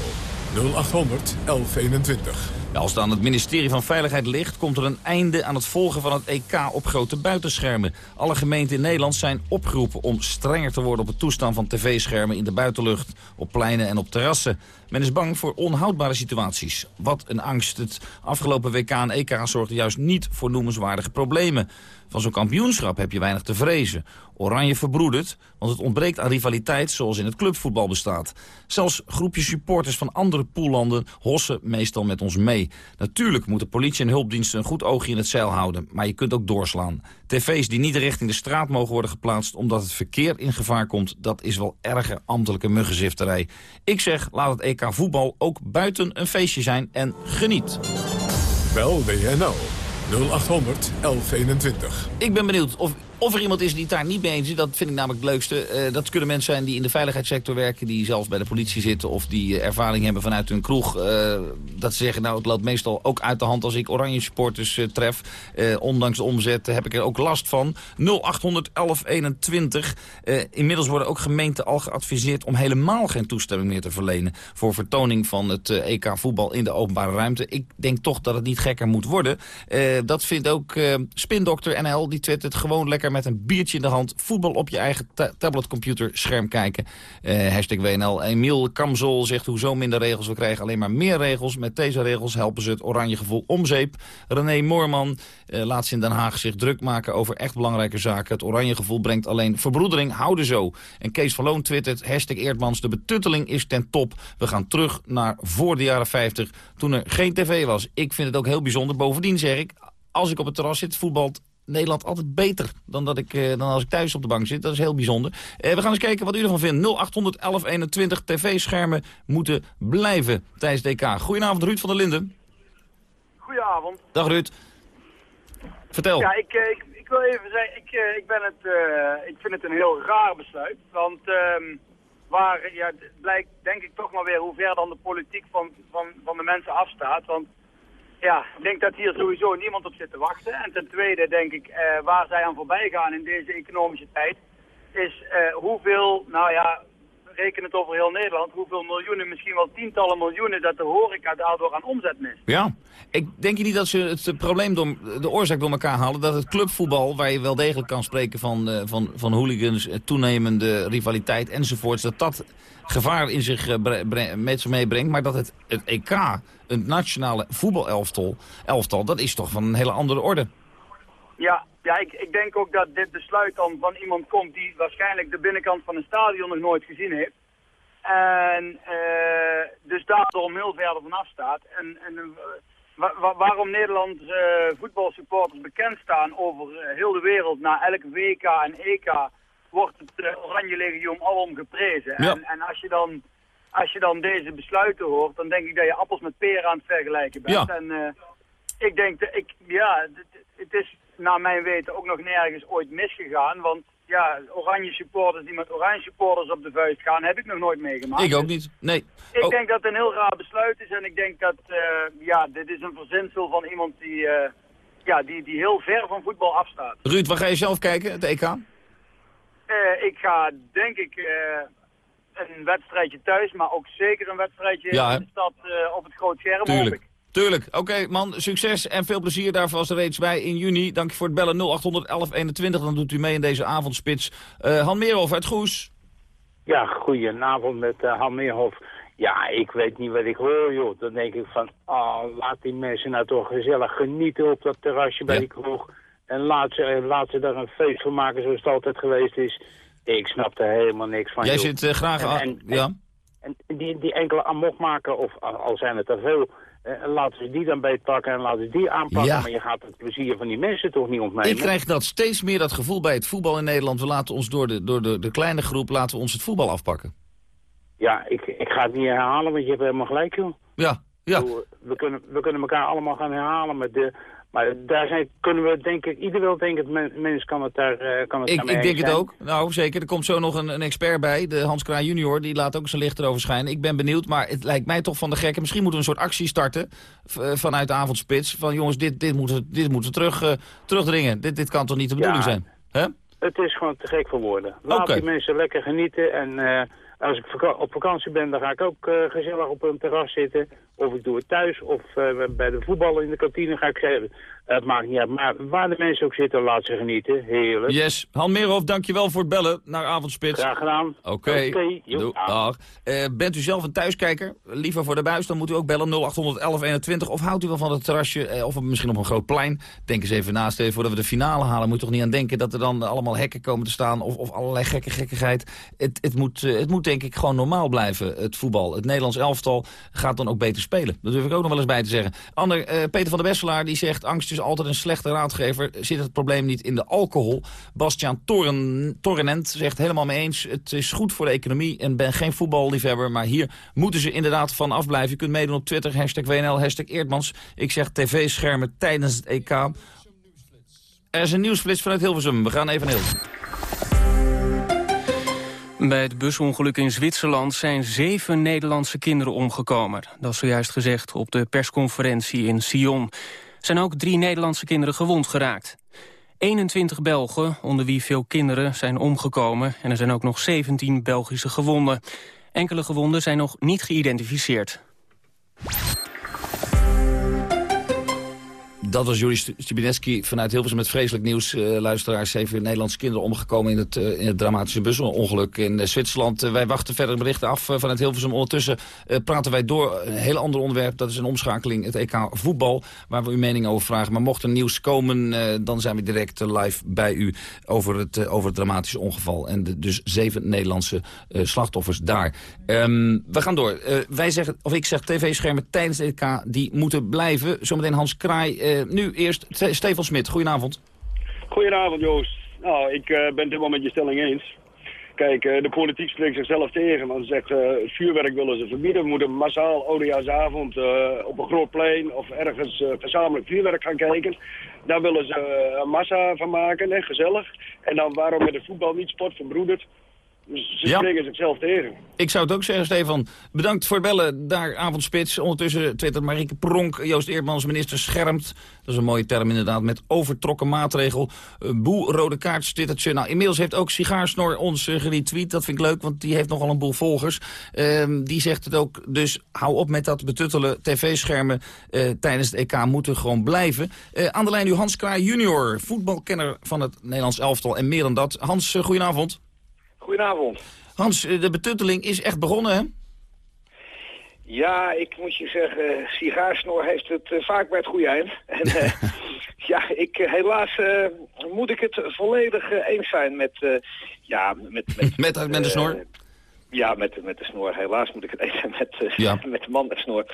0800 1121. Als het aan het ministerie van Veiligheid ligt... komt er een einde aan het volgen van het EK op grote buitenschermen. Alle gemeenten in Nederland zijn opgeroepen om strenger te worden... op het toestaan van tv-schermen in de buitenlucht, op pleinen en op terrassen. Men is bang voor onhoudbare situaties. Wat een angst. Het afgelopen WK en EK zorgde juist niet voor noemenswaardige problemen. Van zo'n kampioenschap heb je weinig te vrezen. Oranje verbroedert, want het ontbreekt aan rivaliteit zoals in het clubvoetbal bestaat. Zelfs groepjes supporters van andere poellanden hossen meestal met ons mee. Natuurlijk moeten politie en hulpdiensten een goed oogje in het zeil houden, maar je kunt ook doorslaan. TV's die niet richting de straat mogen worden geplaatst omdat het verkeer in gevaar komt, dat is wel erge ambtelijke muggenzifterij. Ik zeg, laat het EK voetbal ook buiten een feestje zijn en geniet. Bel WNL 0800 1121. Ik ben benieuwd of of er iemand is die het daar niet mee eens is, dat vind ik namelijk het leukste. Uh, dat kunnen mensen zijn die in de veiligheidssector werken, die zelfs bij de politie zitten of die uh, ervaring hebben vanuit hun kroeg. Uh, dat ze zeggen, nou het loopt meestal ook uit de hand als ik oranje supporters tref. ondanks de omzet heb ik er ook last van. 0800 1121. inmiddels worden ook gemeenten al geadviseerd om helemaal geen toestemming meer te verlenen voor vertoning van het EK voetbal in de openbare ruimte. Ik denk toch dat het niet gekker moet worden. dat vindt ook Spindokter NL, die twittert gewoon lekker met een biertje in de hand... voetbal op je eigen ta tabletcomputer scherm kijken. Uh, hashtag WNL. Emiel Kamzol zegt hoezo minder regels. We krijgen alleen maar meer regels. Met deze regels helpen ze het oranje gevoel omzeep. René Moorman uh, laat ze in Den Haag zich druk maken over echt belangrijke zaken. Het oranje gevoel brengt alleen verbroedering. Houden zo. En Kees van Loon twittert. Hashtag Eerdmans. De betutteling is ten top. We gaan terug naar voor de jaren 50. Toen er geen tv was. Ik vind het ook heel bijzonder. Bovendien zeg ik als ik op het terras zit, voetbalt Nederland altijd beter dan, dat ik, uh, dan als ik thuis op de bank zit. Dat is heel bijzonder. Uh, we gaan eens kijken wat u ervan vindt. 0800 1121 tv-schermen moeten blijven tijdens DK. Goedenavond Ruud van der Linden. Goedenavond. Dag Ruud. Vertel. Ja, ik, eh, ik, ik wil even zeggen, ik, ik, ben het, ik vind het een heel raar besluit. Want ehm, waar, ja, het blijkt denk ik toch maar weer hoe ver dan de politiek van, van, van de mensen afstaat. Want ja, ik denk dat hier sowieso niemand op zit te wachten. En ten tweede denk ik, uh, waar zij aan voorbij gaan in deze economische tijd, is uh, hoeveel, nou ja, reken het over heel Nederland, hoeveel miljoenen, misschien wel tientallen miljoenen, dat de horeca daardoor aan omzet mist. Ja, ik denk je niet dat ze het probleem, door, de oorzaak door elkaar halen, dat het clubvoetbal, waar je wel degelijk kan spreken van, uh, van, van hooligans, toenemende rivaliteit enzovoorts, dat dat gevaar in zich met zich meebrengt, maar dat het, het EK een nationale voetbalelftal, elftal, dat is toch van een hele andere orde. Ja, ja ik, ik denk ook dat dit besluit dan van iemand komt die waarschijnlijk de binnenkant van een stadion nog nooit gezien heeft. En uh, dus daarom heel verder vanaf staat. En, en uh, waarom Nederlandse uh, voetbalsupporters bekend staan over heel de wereld na elke WK en EK wordt het Oranje Legioen alom geprezen. Ja. En, en als je dan als je dan deze besluiten hoort, dan denk ik dat je appels met peren aan het vergelijken bent. Ja. En ik denk, dat ik, ja, het is naar mijn weten ook nog nergens ooit misgegaan. Want ja, oranje supporters die met oranje supporters op de vuist gaan, heb ik nog nooit meegemaakt. Ik ook niet, nee. Ik Oh. denk dat het een heel raar besluit is en ik denk dat, uh, ja, dit is een verzinsel van iemand die, uh, ja, die, die heel ver van voetbal afstaat. Ruud, waar ga je zelf kijken, het EK? ik ga, denk ik, een wedstrijdje thuis, maar ook zeker een wedstrijdje Ja, in de stad op het groot scherm. Tuurlijk. Tuurlijk. Oké, man, succes en veel plezier daar vast reeds bij in juni. Dank je voor het bellen 0800 1121. Dan doet u mee in deze avondspits. Uh, Han Meerhoff uit Goes. Ja, goedenavond met uh, Han Meerhoff. Ja, ik weet niet wat ik hoor, joh. Dan denk ik van, oh, laat die mensen nou toch gezellig genieten op dat terrasje bij Ja. die kroeg. En laat ze, laat ze daar een feest van maken zoals het altijd geweest is. Ik snap er helemaal niks van, Jij joh. zit eh, graag aan... ja. En die, die enkele amokmaker, of al zijn het er veel, eh, laten ze die dan beetpakken en laten ze die aanpakken. Ja. Maar je gaat het plezier van die mensen toch niet ontnemen? Ik krijg dat steeds meer dat gevoel bij het voetbal in Nederland. We laten ons door de, door de, de kleine groep laten we ons het voetbal afpakken. Ja, ik, ik ga het niet herhalen, want je hebt helemaal gelijk, joh. Ja, ja. We kunnen, we kunnen elkaar allemaal gaan herhalen, maar, de, maar daar zijn, kunnen we denk ik, ieder wil denk ik, men, mens kan het daar, eh, kan het Ik, ik denk het ook. Nou, zeker. Er komt zo nog een, een expert bij, de Hans Kraan junior. Die laat ook zijn licht erover schijnen. Ik ben benieuwd, maar het lijkt mij toch van de gekke. Misschien moeten we een soort actie starten eh, vanuit de avondspits. Van jongens, dit, dit moeten dit moeten terug, eh, terugdringen. Dit, dit kan toch niet de bedoeling Ja. zijn? Hè? Het is gewoon te gek voor woorden. Laat die mensen lekker genieten en Als ik op vakantie ben, dan ga ik ook gezellig op een terras zitten. Of ik doe het thuis, of bij de voetballen in de kantine ga ik. Het maakt niet uit. Maar waar de mensen ook zitten, laat ze genieten. Heerlijk. Yes. Han Meerhoff, dankjewel voor het bellen naar Avondspits. Graag gedaan. Oké. Okay. dag. Uh, bent u zelf een thuiskijker? Liever voor de buis, dan moet u ook bellen 081121. Of houdt u wel van het terrasje, eh, of misschien op een groot plein. Denk eens even naast, even voordat we de finale halen. Moet je toch niet aan denken dat er dan allemaal hekken komen te staan. Of, of allerlei gekke gekkigheid. Het, het, moet, uh, het moet denk ik gewoon normaal blijven, het voetbal. Het Nederlands elftal gaat dan ook beter spelen. Dat durf ik ook nog wel eens bij te zeggen. Ander, Peter van der Besselaar, die zegt angst is altijd een slechte raadgever. Zit het probleem niet in de alcohol? Bastiaan Torren, Torrenent zegt helemaal mee eens. Het is goed voor de economie en ben geen voetballiefhebber. Maar hier moeten ze inderdaad van afblijven. Je kunt meedoen op Twitter, hashtag WNL, hashtag Eerdmans. Ik zeg tv-schermen tijdens het EK. Er is een nieuwsflits vanuit Hilversum. We gaan even naar. Bij het busongeluk in Zwitserland zijn zeven Nederlandse kinderen omgekomen. Dat is zojuist gezegd op de persconferentie in Sion zijn ook drie Nederlandse kinderen gewond geraakt. 21 Belgen, onder wie veel kinderen, zijn omgekomen... en er zijn ook nog 17 Belgische gewonden. Enkele gewonden zijn nog niet geïdentificeerd. Dat was Juri Stibineski vanuit Hilversum met vreselijk nieuws. Uh, luisteraars, zeven Nederlandse kinderen omgekomen in het, uh, dramatische busongeluk in uh, Zwitserland. wij wachten verder berichten af vanuit Hilversum. Ondertussen praten wij door een heel ander onderwerp. Dat is een omschakeling, het EK voetbal, waar we uw mening over vragen. Maar mocht er nieuws komen, dan zijn we direct live bij u over het, over het dramatische ongeval. En de, dus zeven Nederlandse slachtoffers daar. Um, we gaan door. wij zeggen, of ik zeg tv-schermen tijdens het EK, die moeten blijven. Zometeen Hans Kraai eh, nu eerst Stefan Smit, goedenavond. Goedenavond Joost. Nou, ik uh, ben het helemaal met je stelling eens. Kijk, uh, de politiek spreekt zichzelf tegen, want ze zegt vuurwerk willen ze verbieden. We moeten massaal oudejaarsavond op een groot plein of ergens gezamenlijk vuurwerk gaan kijken. Daar willen ze een massa van maken, gezellig. En dan waarom met de voetbal niet sport verbroederd? Dus ze ja. spreken zichzelf tegen. Ik zou het ook zeggen, Stefan. Bedankt voor het bellen. Daar avondspits. Ondertussen twittert Marieke Pronk. Joost Eerdmans, minister schermt. Dat is een mooie term inderdaad. Met overtrokken maatregel. Uh, boel rode kaart twittertje. Nou, inmiddels heeft ook Sigaarsnor ons uh, geretweet. Dat vind ik leuk, want die heeft nogal een boel volgers. Uh, die zegt het ook. Dus hou op met dat betuttelen. TV-schermen uh, tijdens het EK moeten gewoon blijven. aan de lijn nu Hans Kraai junior. Voetbalkenner van het Nederlands elftal. En meer dan dat. Hans, goedenavond. Goedenavond. Hans, eh, de betutteling is echt begonnen, hè? Ja, ik moet je zeggen, Sigaarsnor heeft het uh, vaak bij het goede eind. En uh, ja, ik, helaas uh, moet ik het volledig eens zijn met... ja, met, met, met, met de snor? Ja, met, met de snor. Helaas moet ik het zijn met, uh, met de man met snor.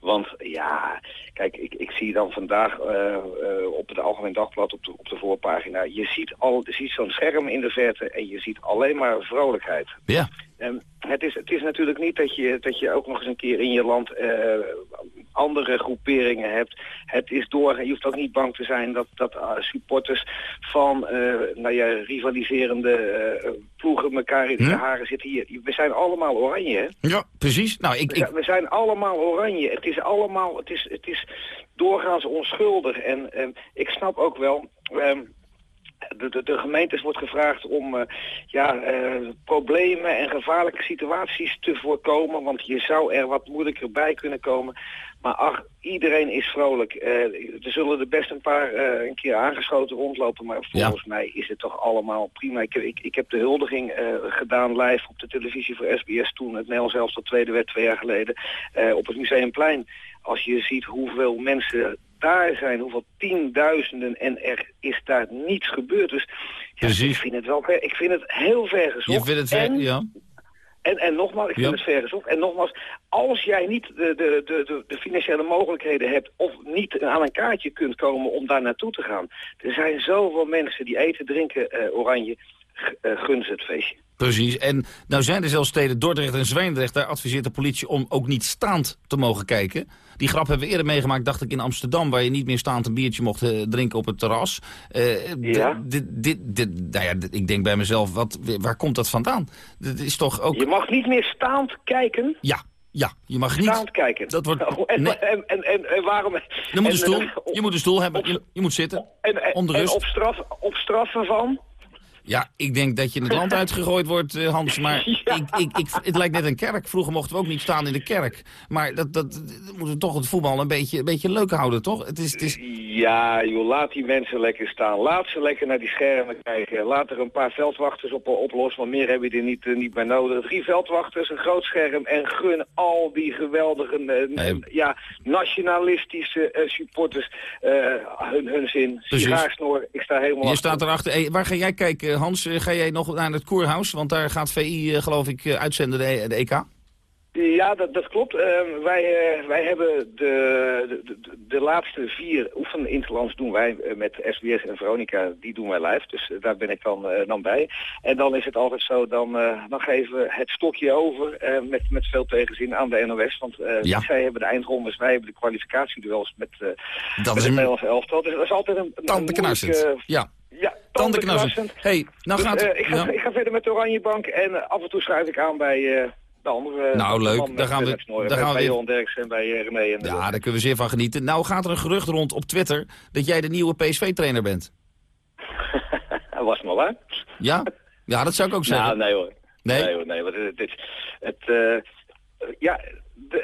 Want ja, kijk, ik, ik zie dan vandaag uh, uh, op het Algemeen Dagblad op de, op de voorpagina... je ziet, al, je ziet zo'n scherm in de verte en je ziet alleen maar vrolijkheid. Ja. Um, het, is, het is natuurlijk niet dat je, dat je ook nog eens een keer in je land andere groeperingen hebt. Het is door, je hoeft ook niet bang te zijn dat, dat uh, supporters van uh, nou ja, rivaliserende ploegen elkaar in de hm? haren zitten. Hier, we zijn allemaal oranje, hè? Ja, precies. Nou, ik, we, zijn, we zijn allemaal oranje. Het is allemaal, het is, het is doorgaans onschuldig. En ehm, ik snap ook wel... Um, de, de, de, gemeentes wordt gevraagd om uh, ja, uh, problemen en gevaarlijke situaties te voorkomen. Want je zou er wat moeilijker bij kunnen komen. Maar ach, iedereen is vrolijk. Uh, er zullen er best een paar een keer aangeschoten rondlopen. Maar volgens mij is het toch allemaal prima. Ik, ik, ik heb de huldiging gedaan live op de televisie voor SBS toen. Het Nederlands zelfs tot tweede werd twee jaar geleden. op het Museumplein. Als je ziet hoeveel mensen daar zijn, hoeveel tienduizenden en er is daar niets gebeurd. Dus ja, ik vind het wel ver, ik vind het heel ver gezocht. Je vindt het ver, en, ja. En, en nogmaals, ik vind het ver gezocht. En nogmaals, als jij niet de, de, de, de, financiële mogelijkheden hebt... of niet aan een kaartje kunt komen om daar naartoe te gaan... er zijn zoveel mensen die eten, drinken uh, oranje... Uh, gun ze het feestje. Precies. En nou zijn er zelfs steden, Dordrecht en Zwijndrecht... daar adviseert de politie om ook niet staand te mogen kijken. Die grap hebben we eerder meegemaakt, dacht ik, in Amsterdam... waar je niet meer staand een biertje mocht uh, drinken op het terras. Uh, ja. Dit, dit, nou ja, ik denk bij mezelf, wat, waar komt dat vandaan? Dat is toch ook... Je mag niet meer staand kijken? Ja. Ja, je mag niet... Staand kijken. Dat wordt... Oh, en, en, en, en, waarom... Je moet, een stoel, je moet een stoel hebben, je, je moet zitten, en, rust. En op straf, op straf van? Ja, ik denk dat je in het land uitgegooid wordt, uh, Hans. Maar ik, ik, ik, het lijkt net een kerk. Vroeger mochten we ook niet staan in de kerk. Maar dat, dat, dat moeten we toch het voetbal een beetje, een beetje leuk houden, toch? Het is, het is... Ja, joh, laat die mensen lekker staan. Laat ze lekker naar die schermen kijken. Laat er een paar veldwachters op oplossen, want meer heb je er niet, uh, niet bij nodig. Drie veldwachters, een groot scherm en gun al die geweldige, uh, nee. ja, nationalistische supporters hun, hun zin. Sigaarsnoor, ik sta helemaal Je staat erachter. Hey, waar ga jij kijken, Hans? Ga jij nog naar het Koerhuis? Want daar gaat VI, geloof ik, uitzenden de, de EK? Ja, dat, dat klopt. Uh, wij, uh, wij hebben de, de, de, laatste vier oefeninterlands doen wij met SBS en Veronica, die doen wij live. Dus daar ben ik dan, dan bij. En dan is het altijd zo, dan, dan geven we het stokje over met, met veel tegenzin aan de NOS. Want ja. zij hebben de eindrondes, wij hebben de kwalificatieduels met, dat met is een... Nederlandse elftal. Dus dat is altijd een... Een ja. Ja, tandenknarsend. Hey, nou dus, gaat... ik, ga, ja. ik ga verder met de Oranje Bank en af en toe schrijf ik aan bij de andere... Nou, leuk. Daar gaan we, daar gaan we bij Johan Derks en bij René. En ja, daar kunnen we zeer van genieten. Nou gaat er een gerucht rond op Twitter dat jij de nieuwe PSV-trainer bent. Was maar waar. Ja? Ja, dat zou ik ook zeggen. Nou, nee hoor. Nee? Nee hoor, nee. Want het, het, het uh, ja,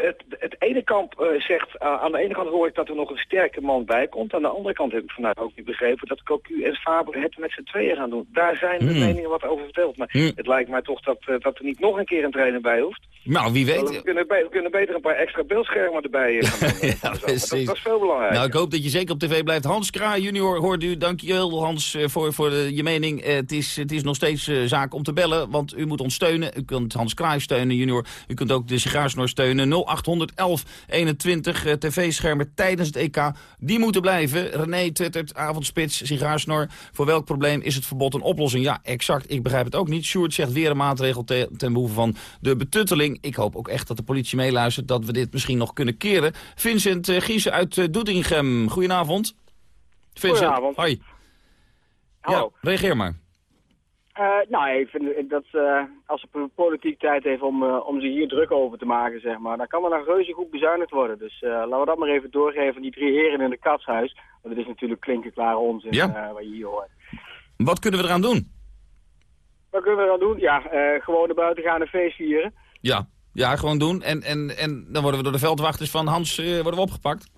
het, het, ene kamp uh, zegt, uh, aan de ene kant hoor ik dat er nog een sterke man bij komt. Aan de andere kant heb ik vandaag ook niet begrepen dat Cocu en Faber het met z'n tweeën gaan doen. Daar zijn de Hmm. meningen wat over verteld. Maar Hmm. het lijkt mij toch dat, uh, dat er niet nog een keer een trainer bij hoeft. Nou, wie weet. We kunnen, we kunnen beter een paar extra beeldschermen erbij gaan doen. ja, dat, is veel belangrijker. Nou, ik hoop dat je zeker op tv blijft. Hans Kraai junior, hoort u. Dankjewel Hans eh, voor, voor de, je mening. Eh, het, is, het is nog steeds eh, zaak om te bellen, want u moet ons steunen. U kunt Hans Kraai steunen junior. U kunt ook de Sigaarsnor steunen. 0800 1121 eh, tv-schermen tijdens het EK. Die moeten blijven. René twittert, avondspits, Sigaarsnor. Voor welk probleem is het verbod een oplossing? Ja, exact. Ik begrijp het ook niet. Sjoerd zegt weer een maatregel te- ten behoeve van de betutteling. Ik hoop ook echt dat de politie meeluistert, dat we dit misschien nog kunnen keren. Vincent uh, Giesen uit uh, Doetinchem. Goedenavond. Vincent. Goedenavond. Hoi. Hallo. Ja, reageer maar. Uh, nou, ik vind dat uh, als de politiek tijd heeft om, uh, om ze hier druk over te maken, zeg maar, dan kan er nog reuze goed bezuinigd worden. Dus laten we dat maar even doorgeven aan die drie heren in de katshuis. Want het is natuurlijk klinkenklare onzin Ja. wat je hier hoort. Wat kunnen we eraan doen? Wat kunnen we dan doen? Ja, gewoon naar buiten gaan en feest vieren. Ja, ja gewoon doen. En, en, en dan worden we door de veldwachters van Hans worden we opgepakt.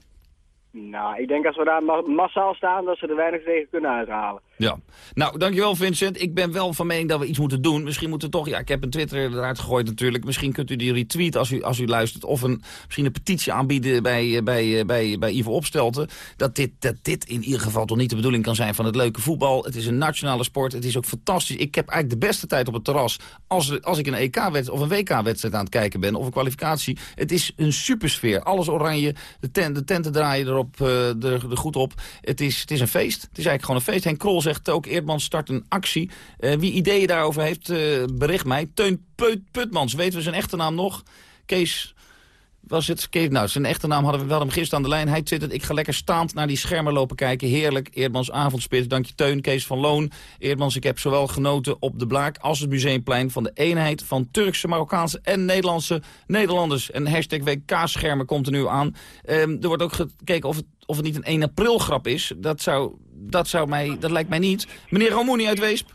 Nou, ik denk als we daar ma massaal staan, dat ze er weinig tegen kunnen uithalen. Ja. Nou, dankjewel Vincent. Ik ben wel van mening dat we iets moeten doen. Misschien moeten we toch, ja, ik heb een Twitter eruit gegooid natuurlijk. Misschien kunt u die retweet als u, als u luistert. Of een, misschien een petitie aanbieden bij, bij, bij, bij Ivo Opstelten. Dat dit, dat dit in ieder geval toch niet de bedoeling kan zijn van het leuke voetbal. Het is een nationale sport. Het is ook fantastisch. Ik heb eigenlijk de beste tijd op het terras als, als ik een EK-wedstrijd of een WK-wedstrijd aan het kijken ben. Of een kwalificatie. Het is een supersfeer. Alles oranje. De, tent, de tenten draaien erop er, er goed op. Het is, het is een feest. Het is eigenlijk gewoon een feest. Henk Krol zegt ook, Eerdmans start een actie. Uh, wie ideeën daarover heeft, uh, bericht mij. Teun Put Putmans, weten we zijn echte naam nog? Kees, was het? Nou, zijn echte naam hadden we wel hem gisteren aan de lijn. Hij twittert, ik ga lekker staand naar die schermen lopen kijken. Heerlijk, Eerdmans avondspits. Dank je Teun, Kees van Loon. Eerdmans, ik heb zowel genoten op de Blaak als het Museumplein... van de eenheid van Turkse, Marokkaanse en Nederlandse Nederlanders. En hashtag WK-schermen komt er nu aan. Um, er wordt ook gekeken of het, of het niet een 1 april grap is. Dat zou, dat zou mij, dat lijkt mij niet. Meneer Ramouni uit Weesp.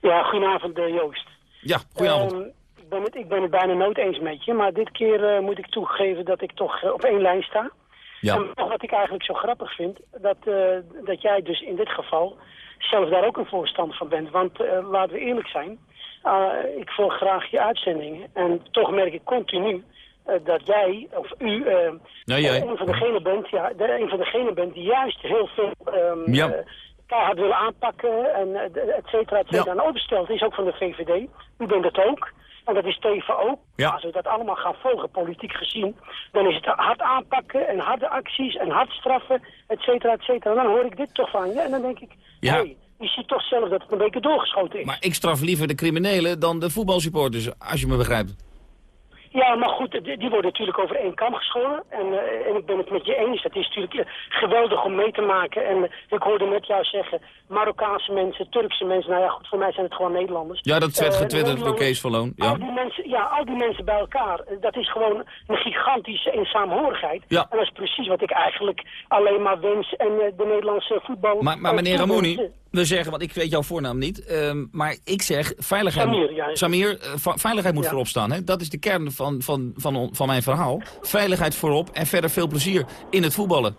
Ja, goedenavond uh, Joost. Ja, goedenavond. Um, ik, ben het, ik ben het bijna nooit eens met je, maar dit keer uh, moet ik toegeven dat ik toch uh, op één lijn sta. Ja. En wat ik eigenlijk zo grappig vind, dat, dat jij dus in dit geval zelf daar ook een voorstander van bent. Want laten we eerlijk zijn, ik volg graag je uitzendingen en toch merk ik continu dat jij, of u, uh, jij. een van degenen bent, ja, de, een van degenen bent die juist heel veel um, ja. uh, keihard willen aanpakken en et cetera, et cetera. Ja. En overstelt is ook van de VVD. U bent het ook. En dat is Steven ook. Ja. Als we dat allemaal gaan volgen, politiek gezien, dan is het hard aanpakken en harde acties en hard straffen, et cetera, et cetera. En dan hoor ik dit toch van je en dan denk ik, ja. hey, je ziet toch zelf dat het een beetje doorgeschoten is. Maar ik straf liever de criminelen dan de voetbalsupporters, als je me begrijpt. Ja, maar goed, die, worden natuurlijk over één kam geschoren. En, uh, en ik ben het met je eens. Het is natuurlijk uh, geweldig om mee te maken. En uh, ik hoorde net jou zeggen, Marokkaanse mensen, Turkse mensen. Nou ja, goed, voor mij zijn het gewoon Nederlanders. Ja, dat werd getwitterd door Kees van Loon. Ja. Al die mensen, ja, al die mensen bij elkaar. dat is gewoon een gigantische eenzaamhorigheid. Ja. En dat is precies wat ik eigenlijk alleen maar wens. En de Nederlandse voetbal... Maar, maar meneer Ramouni, we zeggen, want ik weet jouw voornaam niet, ehm, maar ik zeg veiligheid... Samir, ja. Samir, eh, veiligheid moet Ja. voorop staan. Hè? Dat is de kern van, van, van, van mijn verhaal. Veiligheid voorop en verder veel plezier in het voetballen.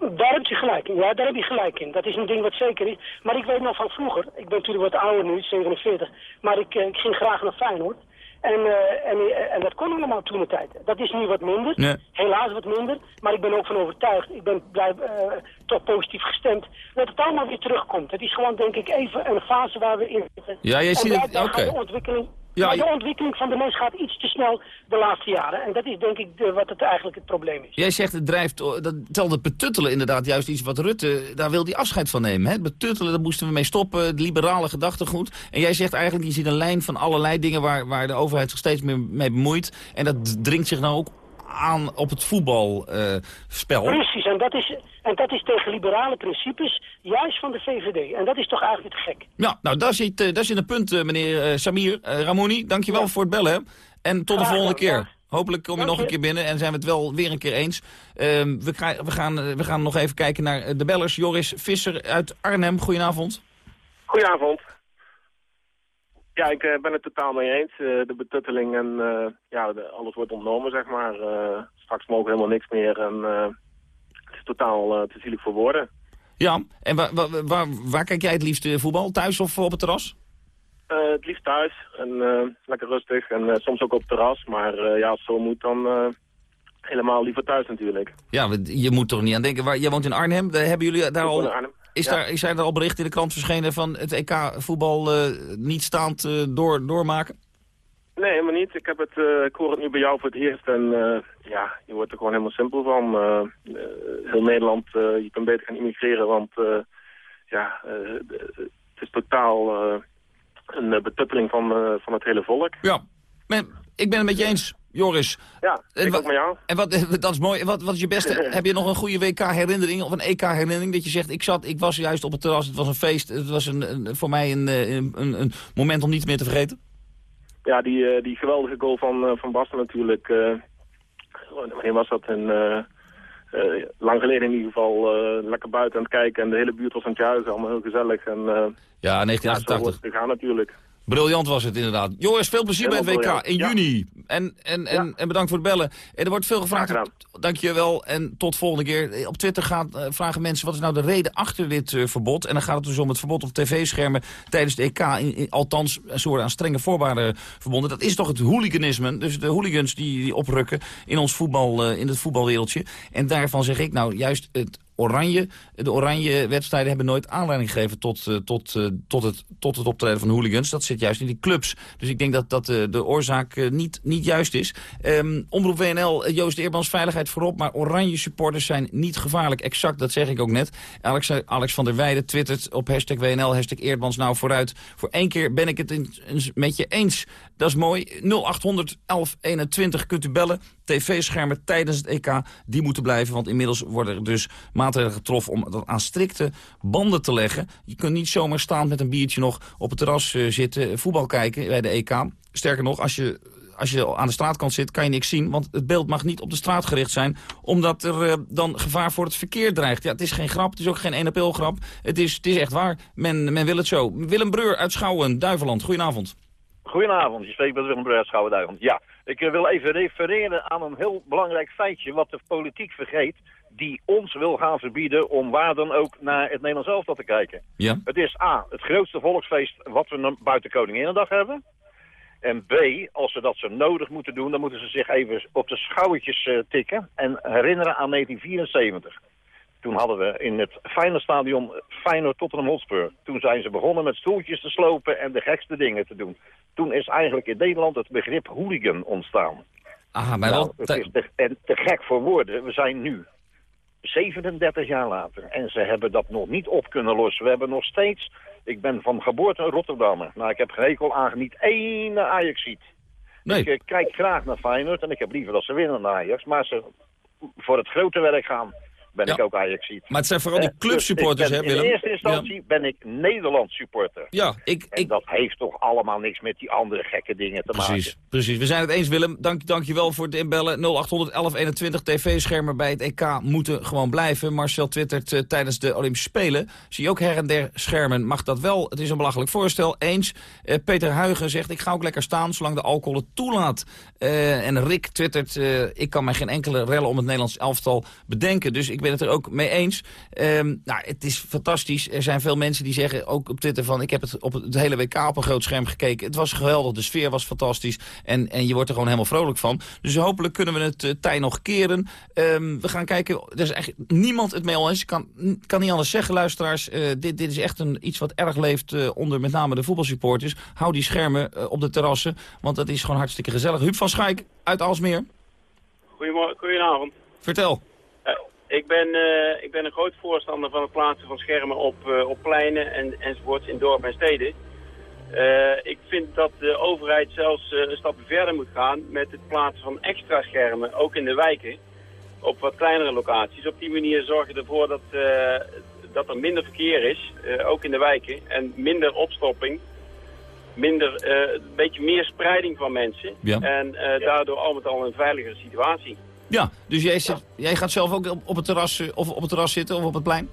Daar heb je gelijk in. Ja, daar heb je gelijk in. Dat is een ding wat zeker is. Maar ik weet nog van vroeger. Ik ben natuurlijk wat ouder nu, 47. Maar ik, eh, ik ging graag naar Feyenoord. En, eh, en, eh, en dat kon allemaal toen de tijd. Dat is nu wat minder. Nee. Helaas wat minder. Maar ik ben ook van overtuigd. Ik ben blij, eh, toch positief gestemd. Dat het allemaal weer terugkomt. Het is gewoon denk ik even een fase waar we in zitten. Ja, jij ziet het- oké. ontwikkeling... Ja, maar de ontwikkeling van de mens gaat iets te snel de laatste jaren. En dat is denk ik de, wat het eigenlijk het probleem is. Jij zegt het drijft, dat telt het betuttelen inderdaad juist iets wat Rutte, daar wil hij afscheid van nemen. Hè? Het betuttelen, daar moesten we mee stoppen, het liberale gedachtegoed. En jij zegt eigenlijk, je ziet een lijn van allerlei dingen waar, waar de overheid zich steeds meer mee bemoeit. En dat dringt zich nou ook aan op het voetbalspel. Precies, en dat, is, en dat is tegen liberale principes, juist van de VVD. En dat is toch eigenlijk te gek. ja, nou daar zit, eh, daar zit een punt, eh, meneer eh, Samir. Eh, Ramoni, dankjewel voor het bellen. hè. En tot de Graag volgende keer. Hopelijk kom je Dank nog een je. keer binnen en zijn we het wel weer een keer eens. Ehm, we, krijgen- we, gaan, eh, we gaan nog even kijken naar eh, de bellers. Joris Visser uit Arnhem, goedenavond. Goedenavond. Ja, ik eh, ben het totaal mee eens. Eh, de betutteling en eh, ja, de- alles wordt ontnomen, zeg maar. Straks mogen we helemaal niks meer en het is totaal te zielig voor woorden. Ja, en waar, waar, waar, waar kijk jij het liefst voetbal? Thuis of op het terras? Het liefst thuis en lekker rustig en soms ook op het terras. Maar ja, als het zo moet, dan helemaal liever thuis natuurlijk. Ja, je moet toch niet aan denken. Waar, jij woont in Arnhem, hebben jullie daar Ik woon in al... Is ja. daar, zijn er al berichten in de krant verschenen van het EK-voetbal niet staand eh, door, doormaken? Nee, helemaal niet. Ik, heb het, eh, ik hoor het nu bij jou voor het eerst en eh, ja, je wordt er gewoon helemaal simpel van. Eh, eh, heel Nederland, eh, je kunt beter gaan immigreren, want eh, ja, eh, het is totaal eh, een eh, betutteling van, eh, van het hele volk. Ja, men, ik ben het met je eens, Joris. Ja, En wat- met jou. En wat, dat is mooi. Wat, wat is je beste? heb je nog een goede WK-herinnering of een EK-herinnering? Dat je zegt, ik, zat, ik was juist op het terras, het was een feest. Het was een, een- voor mij een, eh, een, een, een moment om niet meer te vergeten. Ja, die, eh, die geweldige goal van, eh, van Basten natuurlijk. wanneer was dat? En, eh, lang geleden in ieder geval. lekker buiten aan het kijken en de hele buurt was aan het juichen. Allemaal heel gezellig. En, Ja, ja, zo 1988. wordt het gegaan natuurlijk. Briljant was het inderdaad. Joris, veel plezier bij het WK in juni. En, en, en, en bedankt voor het bellen. En er wordt veel gevraagd. Dank je wel en tot volgende keer. Op Twitter gaat, eh, vragen mensen wat is nou de reden achter dit eh, verbod. En dan gaat het dus om het verbod op tv-schermen tijdens de EK. In, in- althans, ze worden aan strenge voorwaarden verbonden. Dat is toch het hooliganisme. Dus de hooligans die, die oprukken in ons voetbal, eh, in het voetbalwereldje. En daarvan zeg ik nou juist het oranje. De oranje wedstrijden hebben nooit aanleiding gegeven tot, eh, tot, eh, tot, het, tot het optreden van hooligans. Dat zit juist in die clubs. Dus ik denk dat, dat eh, de oorzaak niet, niet juist is. Ehm, Omroep WNL, Joost Eerbans, veiligheid voorop. Maar oranje supporters zijn niet gevaarlijk. Exact, dat zeg ik ook net. Alex, Alex van der Weijden twittert op hashtag WNL, hashtag Eerdmans nou vooruit. Voor één keer ben ik het in- met je eens. Dat is mooi. 0800 1121 kunt u bellen. TV-schermen tijdens het EK, die moeten blijven. Want inmiddels worden er dus maatregelen getroffen om dat aan strikte banden te leggen. Je kunt niet zomaar staan met een biertje nog op het terras eh, zitten, voetbal kijken bij de EK. Sterker nog, als je, als je aan de straatkant zit, kan je niks zien. Want het beeld mag niet op de straat gericht zijn. Omdat er eh, dan gevaar voor het verkeer dreigt. Ja, het is geen grap, het is ook geen 1 april grap. Het is, het is echt waar. Men, men wil het zo. Willem Breur uit Schouwen, Duiveland. Goedenavond. Goedenavond, je spreekt met Willem Breur uit Schouwen-Duiveland. Ja, ik eh, wil even refereren aan een heel belangrijk feitje wat de politiek vergeet, die ons wil gaan verbieden om waar dan ook naar het Nederlands elftal te kijken. Ja. Het is A, het grootste volksfeest wat we buiten Koninginnedag hebben. En B, als ze dat zo nodig moeten doen, dan moeten ze zich even op de schouwtjes eh, tikken en herinneren aan 1974. Toen hadden we in het Feyenoordstadion Feyenoord Tottenham Hotspur. Toen zijn ze begonnen met stoeltjes te slopen en de gekste dingen te doen. Toen is eigenlijk in Nederland het begrip hooligan ontstaan. Ah, maar Nou, het is te, en te gek voor woorden. We zijn nu 37 jaar later en ze hebben dat nog niet op kunnen lossen. We hebben nog steeds... Ik ben van geboorte een Rotterdammer. Nou, ik heb geen hekel aan niet één Ajaxiet. Nee. Ik eh, kijk graag naar Feyenoord en ik heb liever dat ze winnen naar Ajax. Maar ze voor het grote werk gaan ben Ja. ik ook Ajaxiet. Maar het zijn vooral die Eh, dus clubsupporters, ik ben- hè, Willem? In eerste instantie ben ik Nederlands supporter. Ja, ik, en dat heeft toch allemaal niks met die andere gekke dingen te Precies, maken. precies. We zijn het eens, Willem. Dank, dank je wel voor het inbellen. 0800 1121 tv-schermen bij het EK moeten gewoon blijven. Marcel twittert eh, tijdens de Olympische Spelen. Zie je ook her en der schermen. Mag dat wel? Het is een belachelijk voorstel. Eens. Eh, Peter Huigen zegt, ik ga ook lekker staan zolang de alcohol het toelaat. En Rick twittert, ik kan mij geen enkele rellen om het Nederlands elftal bedenken. Dus ik ben het er ook mee eens. Ehm, nou, het is fantastisch. Er zijn veel mensen die zeggen, ook op Twitter, van ik heb het op het hele WK op een groot scherm gekeken. Het was geweldig, de sfeer was fantastisch. En, en je wordt er gewoon helemaal vrolijk van. Dus hopelijk kunnen we het uh, tij nog keren. Ehm, we gaan kijken, er is eigenlijk niemand het mee eens. Ik kan, kan niet anders zeggen, luisteraars. Uh, dit, dit is echt een, iets wat erg leeft uh, onder met name de voetbalsupporters. Hou die schermen op de terrassen, want dat is gewoon hartstikke gezellig. Huub van Schaik uit Alsmeer. Goedemorgen, goedenavond. Vertel. Ik, ben, uh, ik ben een groot voorstander van het plaatsen van schermen op, uh, op pleinen en, enzovoorts in dorpen en steden. ik vind dat de overheid zelfs een stapje verder moet gaan met het plaatsen van extra schermen, ook in de wijken, op wat kleinere locaties. Op die manier zorgen we ervoor dat, dat er minder verkeer is, ook in de wijken, en minder opstopping minder, uh, een beetje meer spreiding van mensen. Ja. En uh, daardoor al met al een veiligere situatie. Ja, dus jij, zit, jij gaat zelf ook op, op, het terras, of op het terras zitten of op het plein?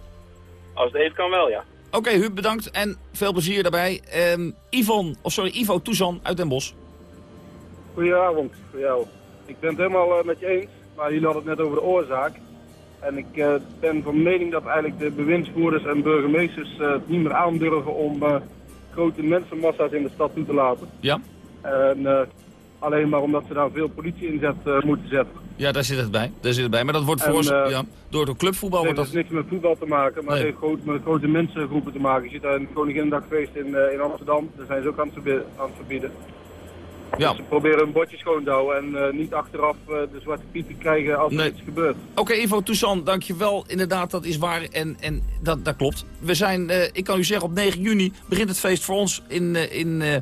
Als het even kan wel, ja. Oké, okay, Huub, bedankt en veel plezier daarbij. Um, Yvonne, of sorry, Ivo Toezan uit Den Bosch. Goedenavond voor jou. Ik ben het helemaal uh, met je eens, maar jullie hadden het net over de oorzaak. En ik uh, ben van mening dat eigenlijk de bewindsvoerders en burgemeesters het niet meer aandurven om grote mensenmassa's in de stad toe te laten. Ja. En uh, alleen maar omdat ze daar veel politie inzet uh, moeten zetten. Ja, daar zit het bij. Daar zit het bij. Maar dat wordt voor, uh, ja, door de clubvoetbal nee, wordt dat heeft niks met voetbal te maken, maar Nee. het heeft groot, met grote mensengroepen te maken. Je ziet daar een Koninginnedagfeest in, uh, in Amsterdam, daar zijn ze ook aan het verbieden. Aan het verbieden. Ja. Dus ze proberen hun bordje schoon te houden en niet achteraf de zwarte piet te krijgen als er iets gebeurt. Oké, Ivo Toussaint, dankjewel. Inderdaad, dat is waar en, en dat, dat klopt. We zijn, eh, ik kan u zeggen, op 9 juni begint het feest voor ons in, eh, in, eh,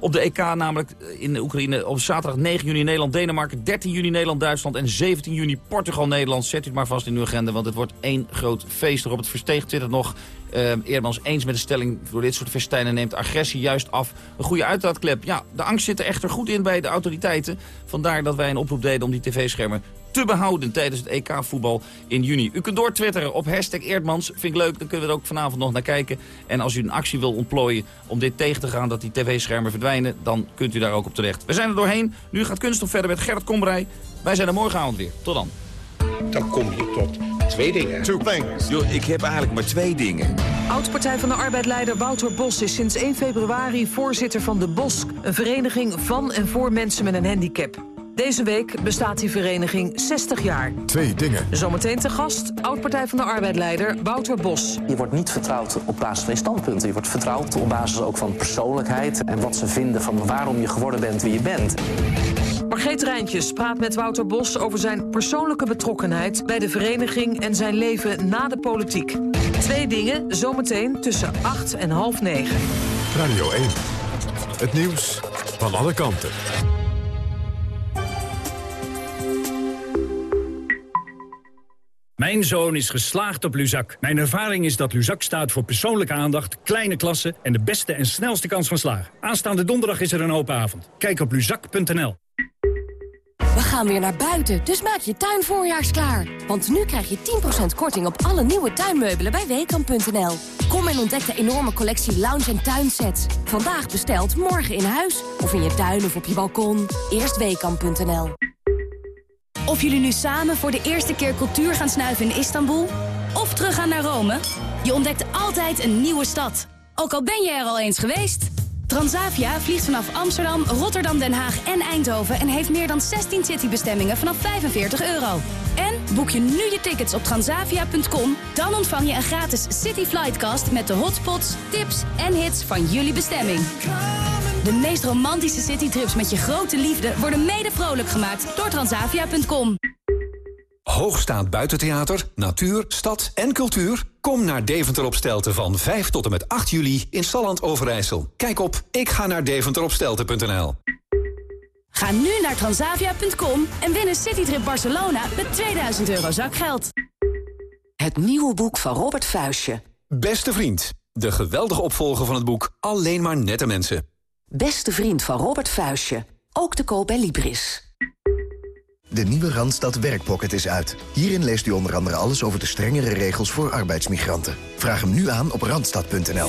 op de EK, namelijk in de Oekraïne. Op zaterdag 9 juni Nederland-Denemarken, 13 juni Nederland-Duitsland en 17 juni Portugal-Nederland. Zet u het maar vast in uw agenda, want het wordt één groot feest. Robert Versteeg twittert nog uh, Eerdmans eens met de stelling... door dit soort festijnen neemt agressie juist af. Een goede uitlaatklep. Ja, de angst zit er echter goed in bij de autoriteiten. Vandaar dat wij een oproep deden om die tv-schermen te behouden tijdens het EK-voetbal in juni. U kunt doortwitteren op hashtag Eerdmans. Vind ik leuk, dan kunnen we er ook vanavond nog naar kijken. En als u een actie wil ontplooien om dit tegen te gaan... dat die tv-schermen verdwijnen, dan kunt u daar ook op terecht. We zijn er doorheen. Nu gaat Kunststof verder met Gerrit Kombrij. Wij zijn er morgenavond weer. Tot dan. Dan kom je tot twee dingen. Two things. Yo, ik heb eigenlijk maar twee dingen. Oud-partij van de arbeidleider Wouter Bos is sinds 1 februari voorzitter van de BOSK... een vereniging van en voor mensen met een handicap. Deze week bestaat die vereniging 60 jaar. Twee dingen. Zometeen te gast, oud-partij van de arbeidleider Wouter Bos. Je wordt niet vertrouwd op basis van je standpunten. Je wordt vertrouwd op basis ook van persoonlijkheid... en wat ze vinden van waarom je geworden bent wie je bent. Margreet Rijntjes praat met Wouter Bos over zijn persoonlijke betrokkenheid... bij de vereniging en zijn leven na de politiek. Twee dingen, zometeen tussen 8 en half 9. Radio 1. Het nieuws van alle kanten. Mijn zoon is geslaagd op Luzak. Mijn ervaring is dat Luzak staat voor persoonlijke aandacht, kleine klassen... en de beste en snelste kans van slagen. Aanstaande donderdag is er een open avond. Kijk op luzak.nl. We gaan weer naar buiten, dus maak je tuin voorjaars klaar. Want nu krijg je 10% korting op alle nieuwe tuinmeubelen bij Weekamp.nl. Kom en ontdek de enorme collectie lounge- en tuinsets. Vandaag besteld, morgen in huis. Of in je tuin of op je balkon. Eerst Weekamp.nl. Of jullie nu samen voor de eerste keer cultuur gaan snuiven in Istanbul... of teruggaan naar Rome, je ontdekt altijd een nieuwe stad. Ook al ben je er al eens geweest... Transavia vliegt vanaf Amsterdam, Rotterdam, Den Haag en Eindhoven... en heeft meer dan 16 citybestemmingen vanaf 45 euro. En boek je nu je tickets op transavia.com... dan ontvang je een gratis City Flightcast... met de hotspots, tips en hits van jullie bestemming. De meest romantische citytrips met je grote liefde... worden mede vrolijk gemaakt door transavia.com. Hoogstaand buitentheater, natuur, stad en cultuur? Kom naar Deventer op Stelten van 5 tot en met 8 juli in Salland Overijssel. Kijk op ik ga naar deventeropstelten.nl. Ga nu naar transavia.com en win een citytrip Barcelona met 2000 euro zakgeld. Het nieuwe boek van Robert Vuistje. Beste vriend, de geweldige opvolger van het boek Alleen maar nette mensen. Beste vriend van Robert Vuistje. Ook te koop bij Libris. De nieuwe Randstad Werkpocket is uit. Hierin leest u onder andere alles over de strengere regels voor arbeidsmigranten. Vraag hem nu aan op randstad.nl.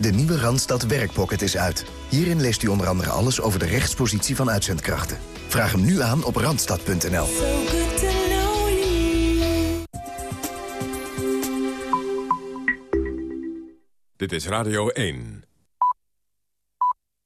De nieuwe Randstad Werkpocket is uit. Hierin leest u onder andere alles over de rechtspositie van uitzendkrachten. Vraag hem nu aan op randstad.nl. Dit is Radio 1.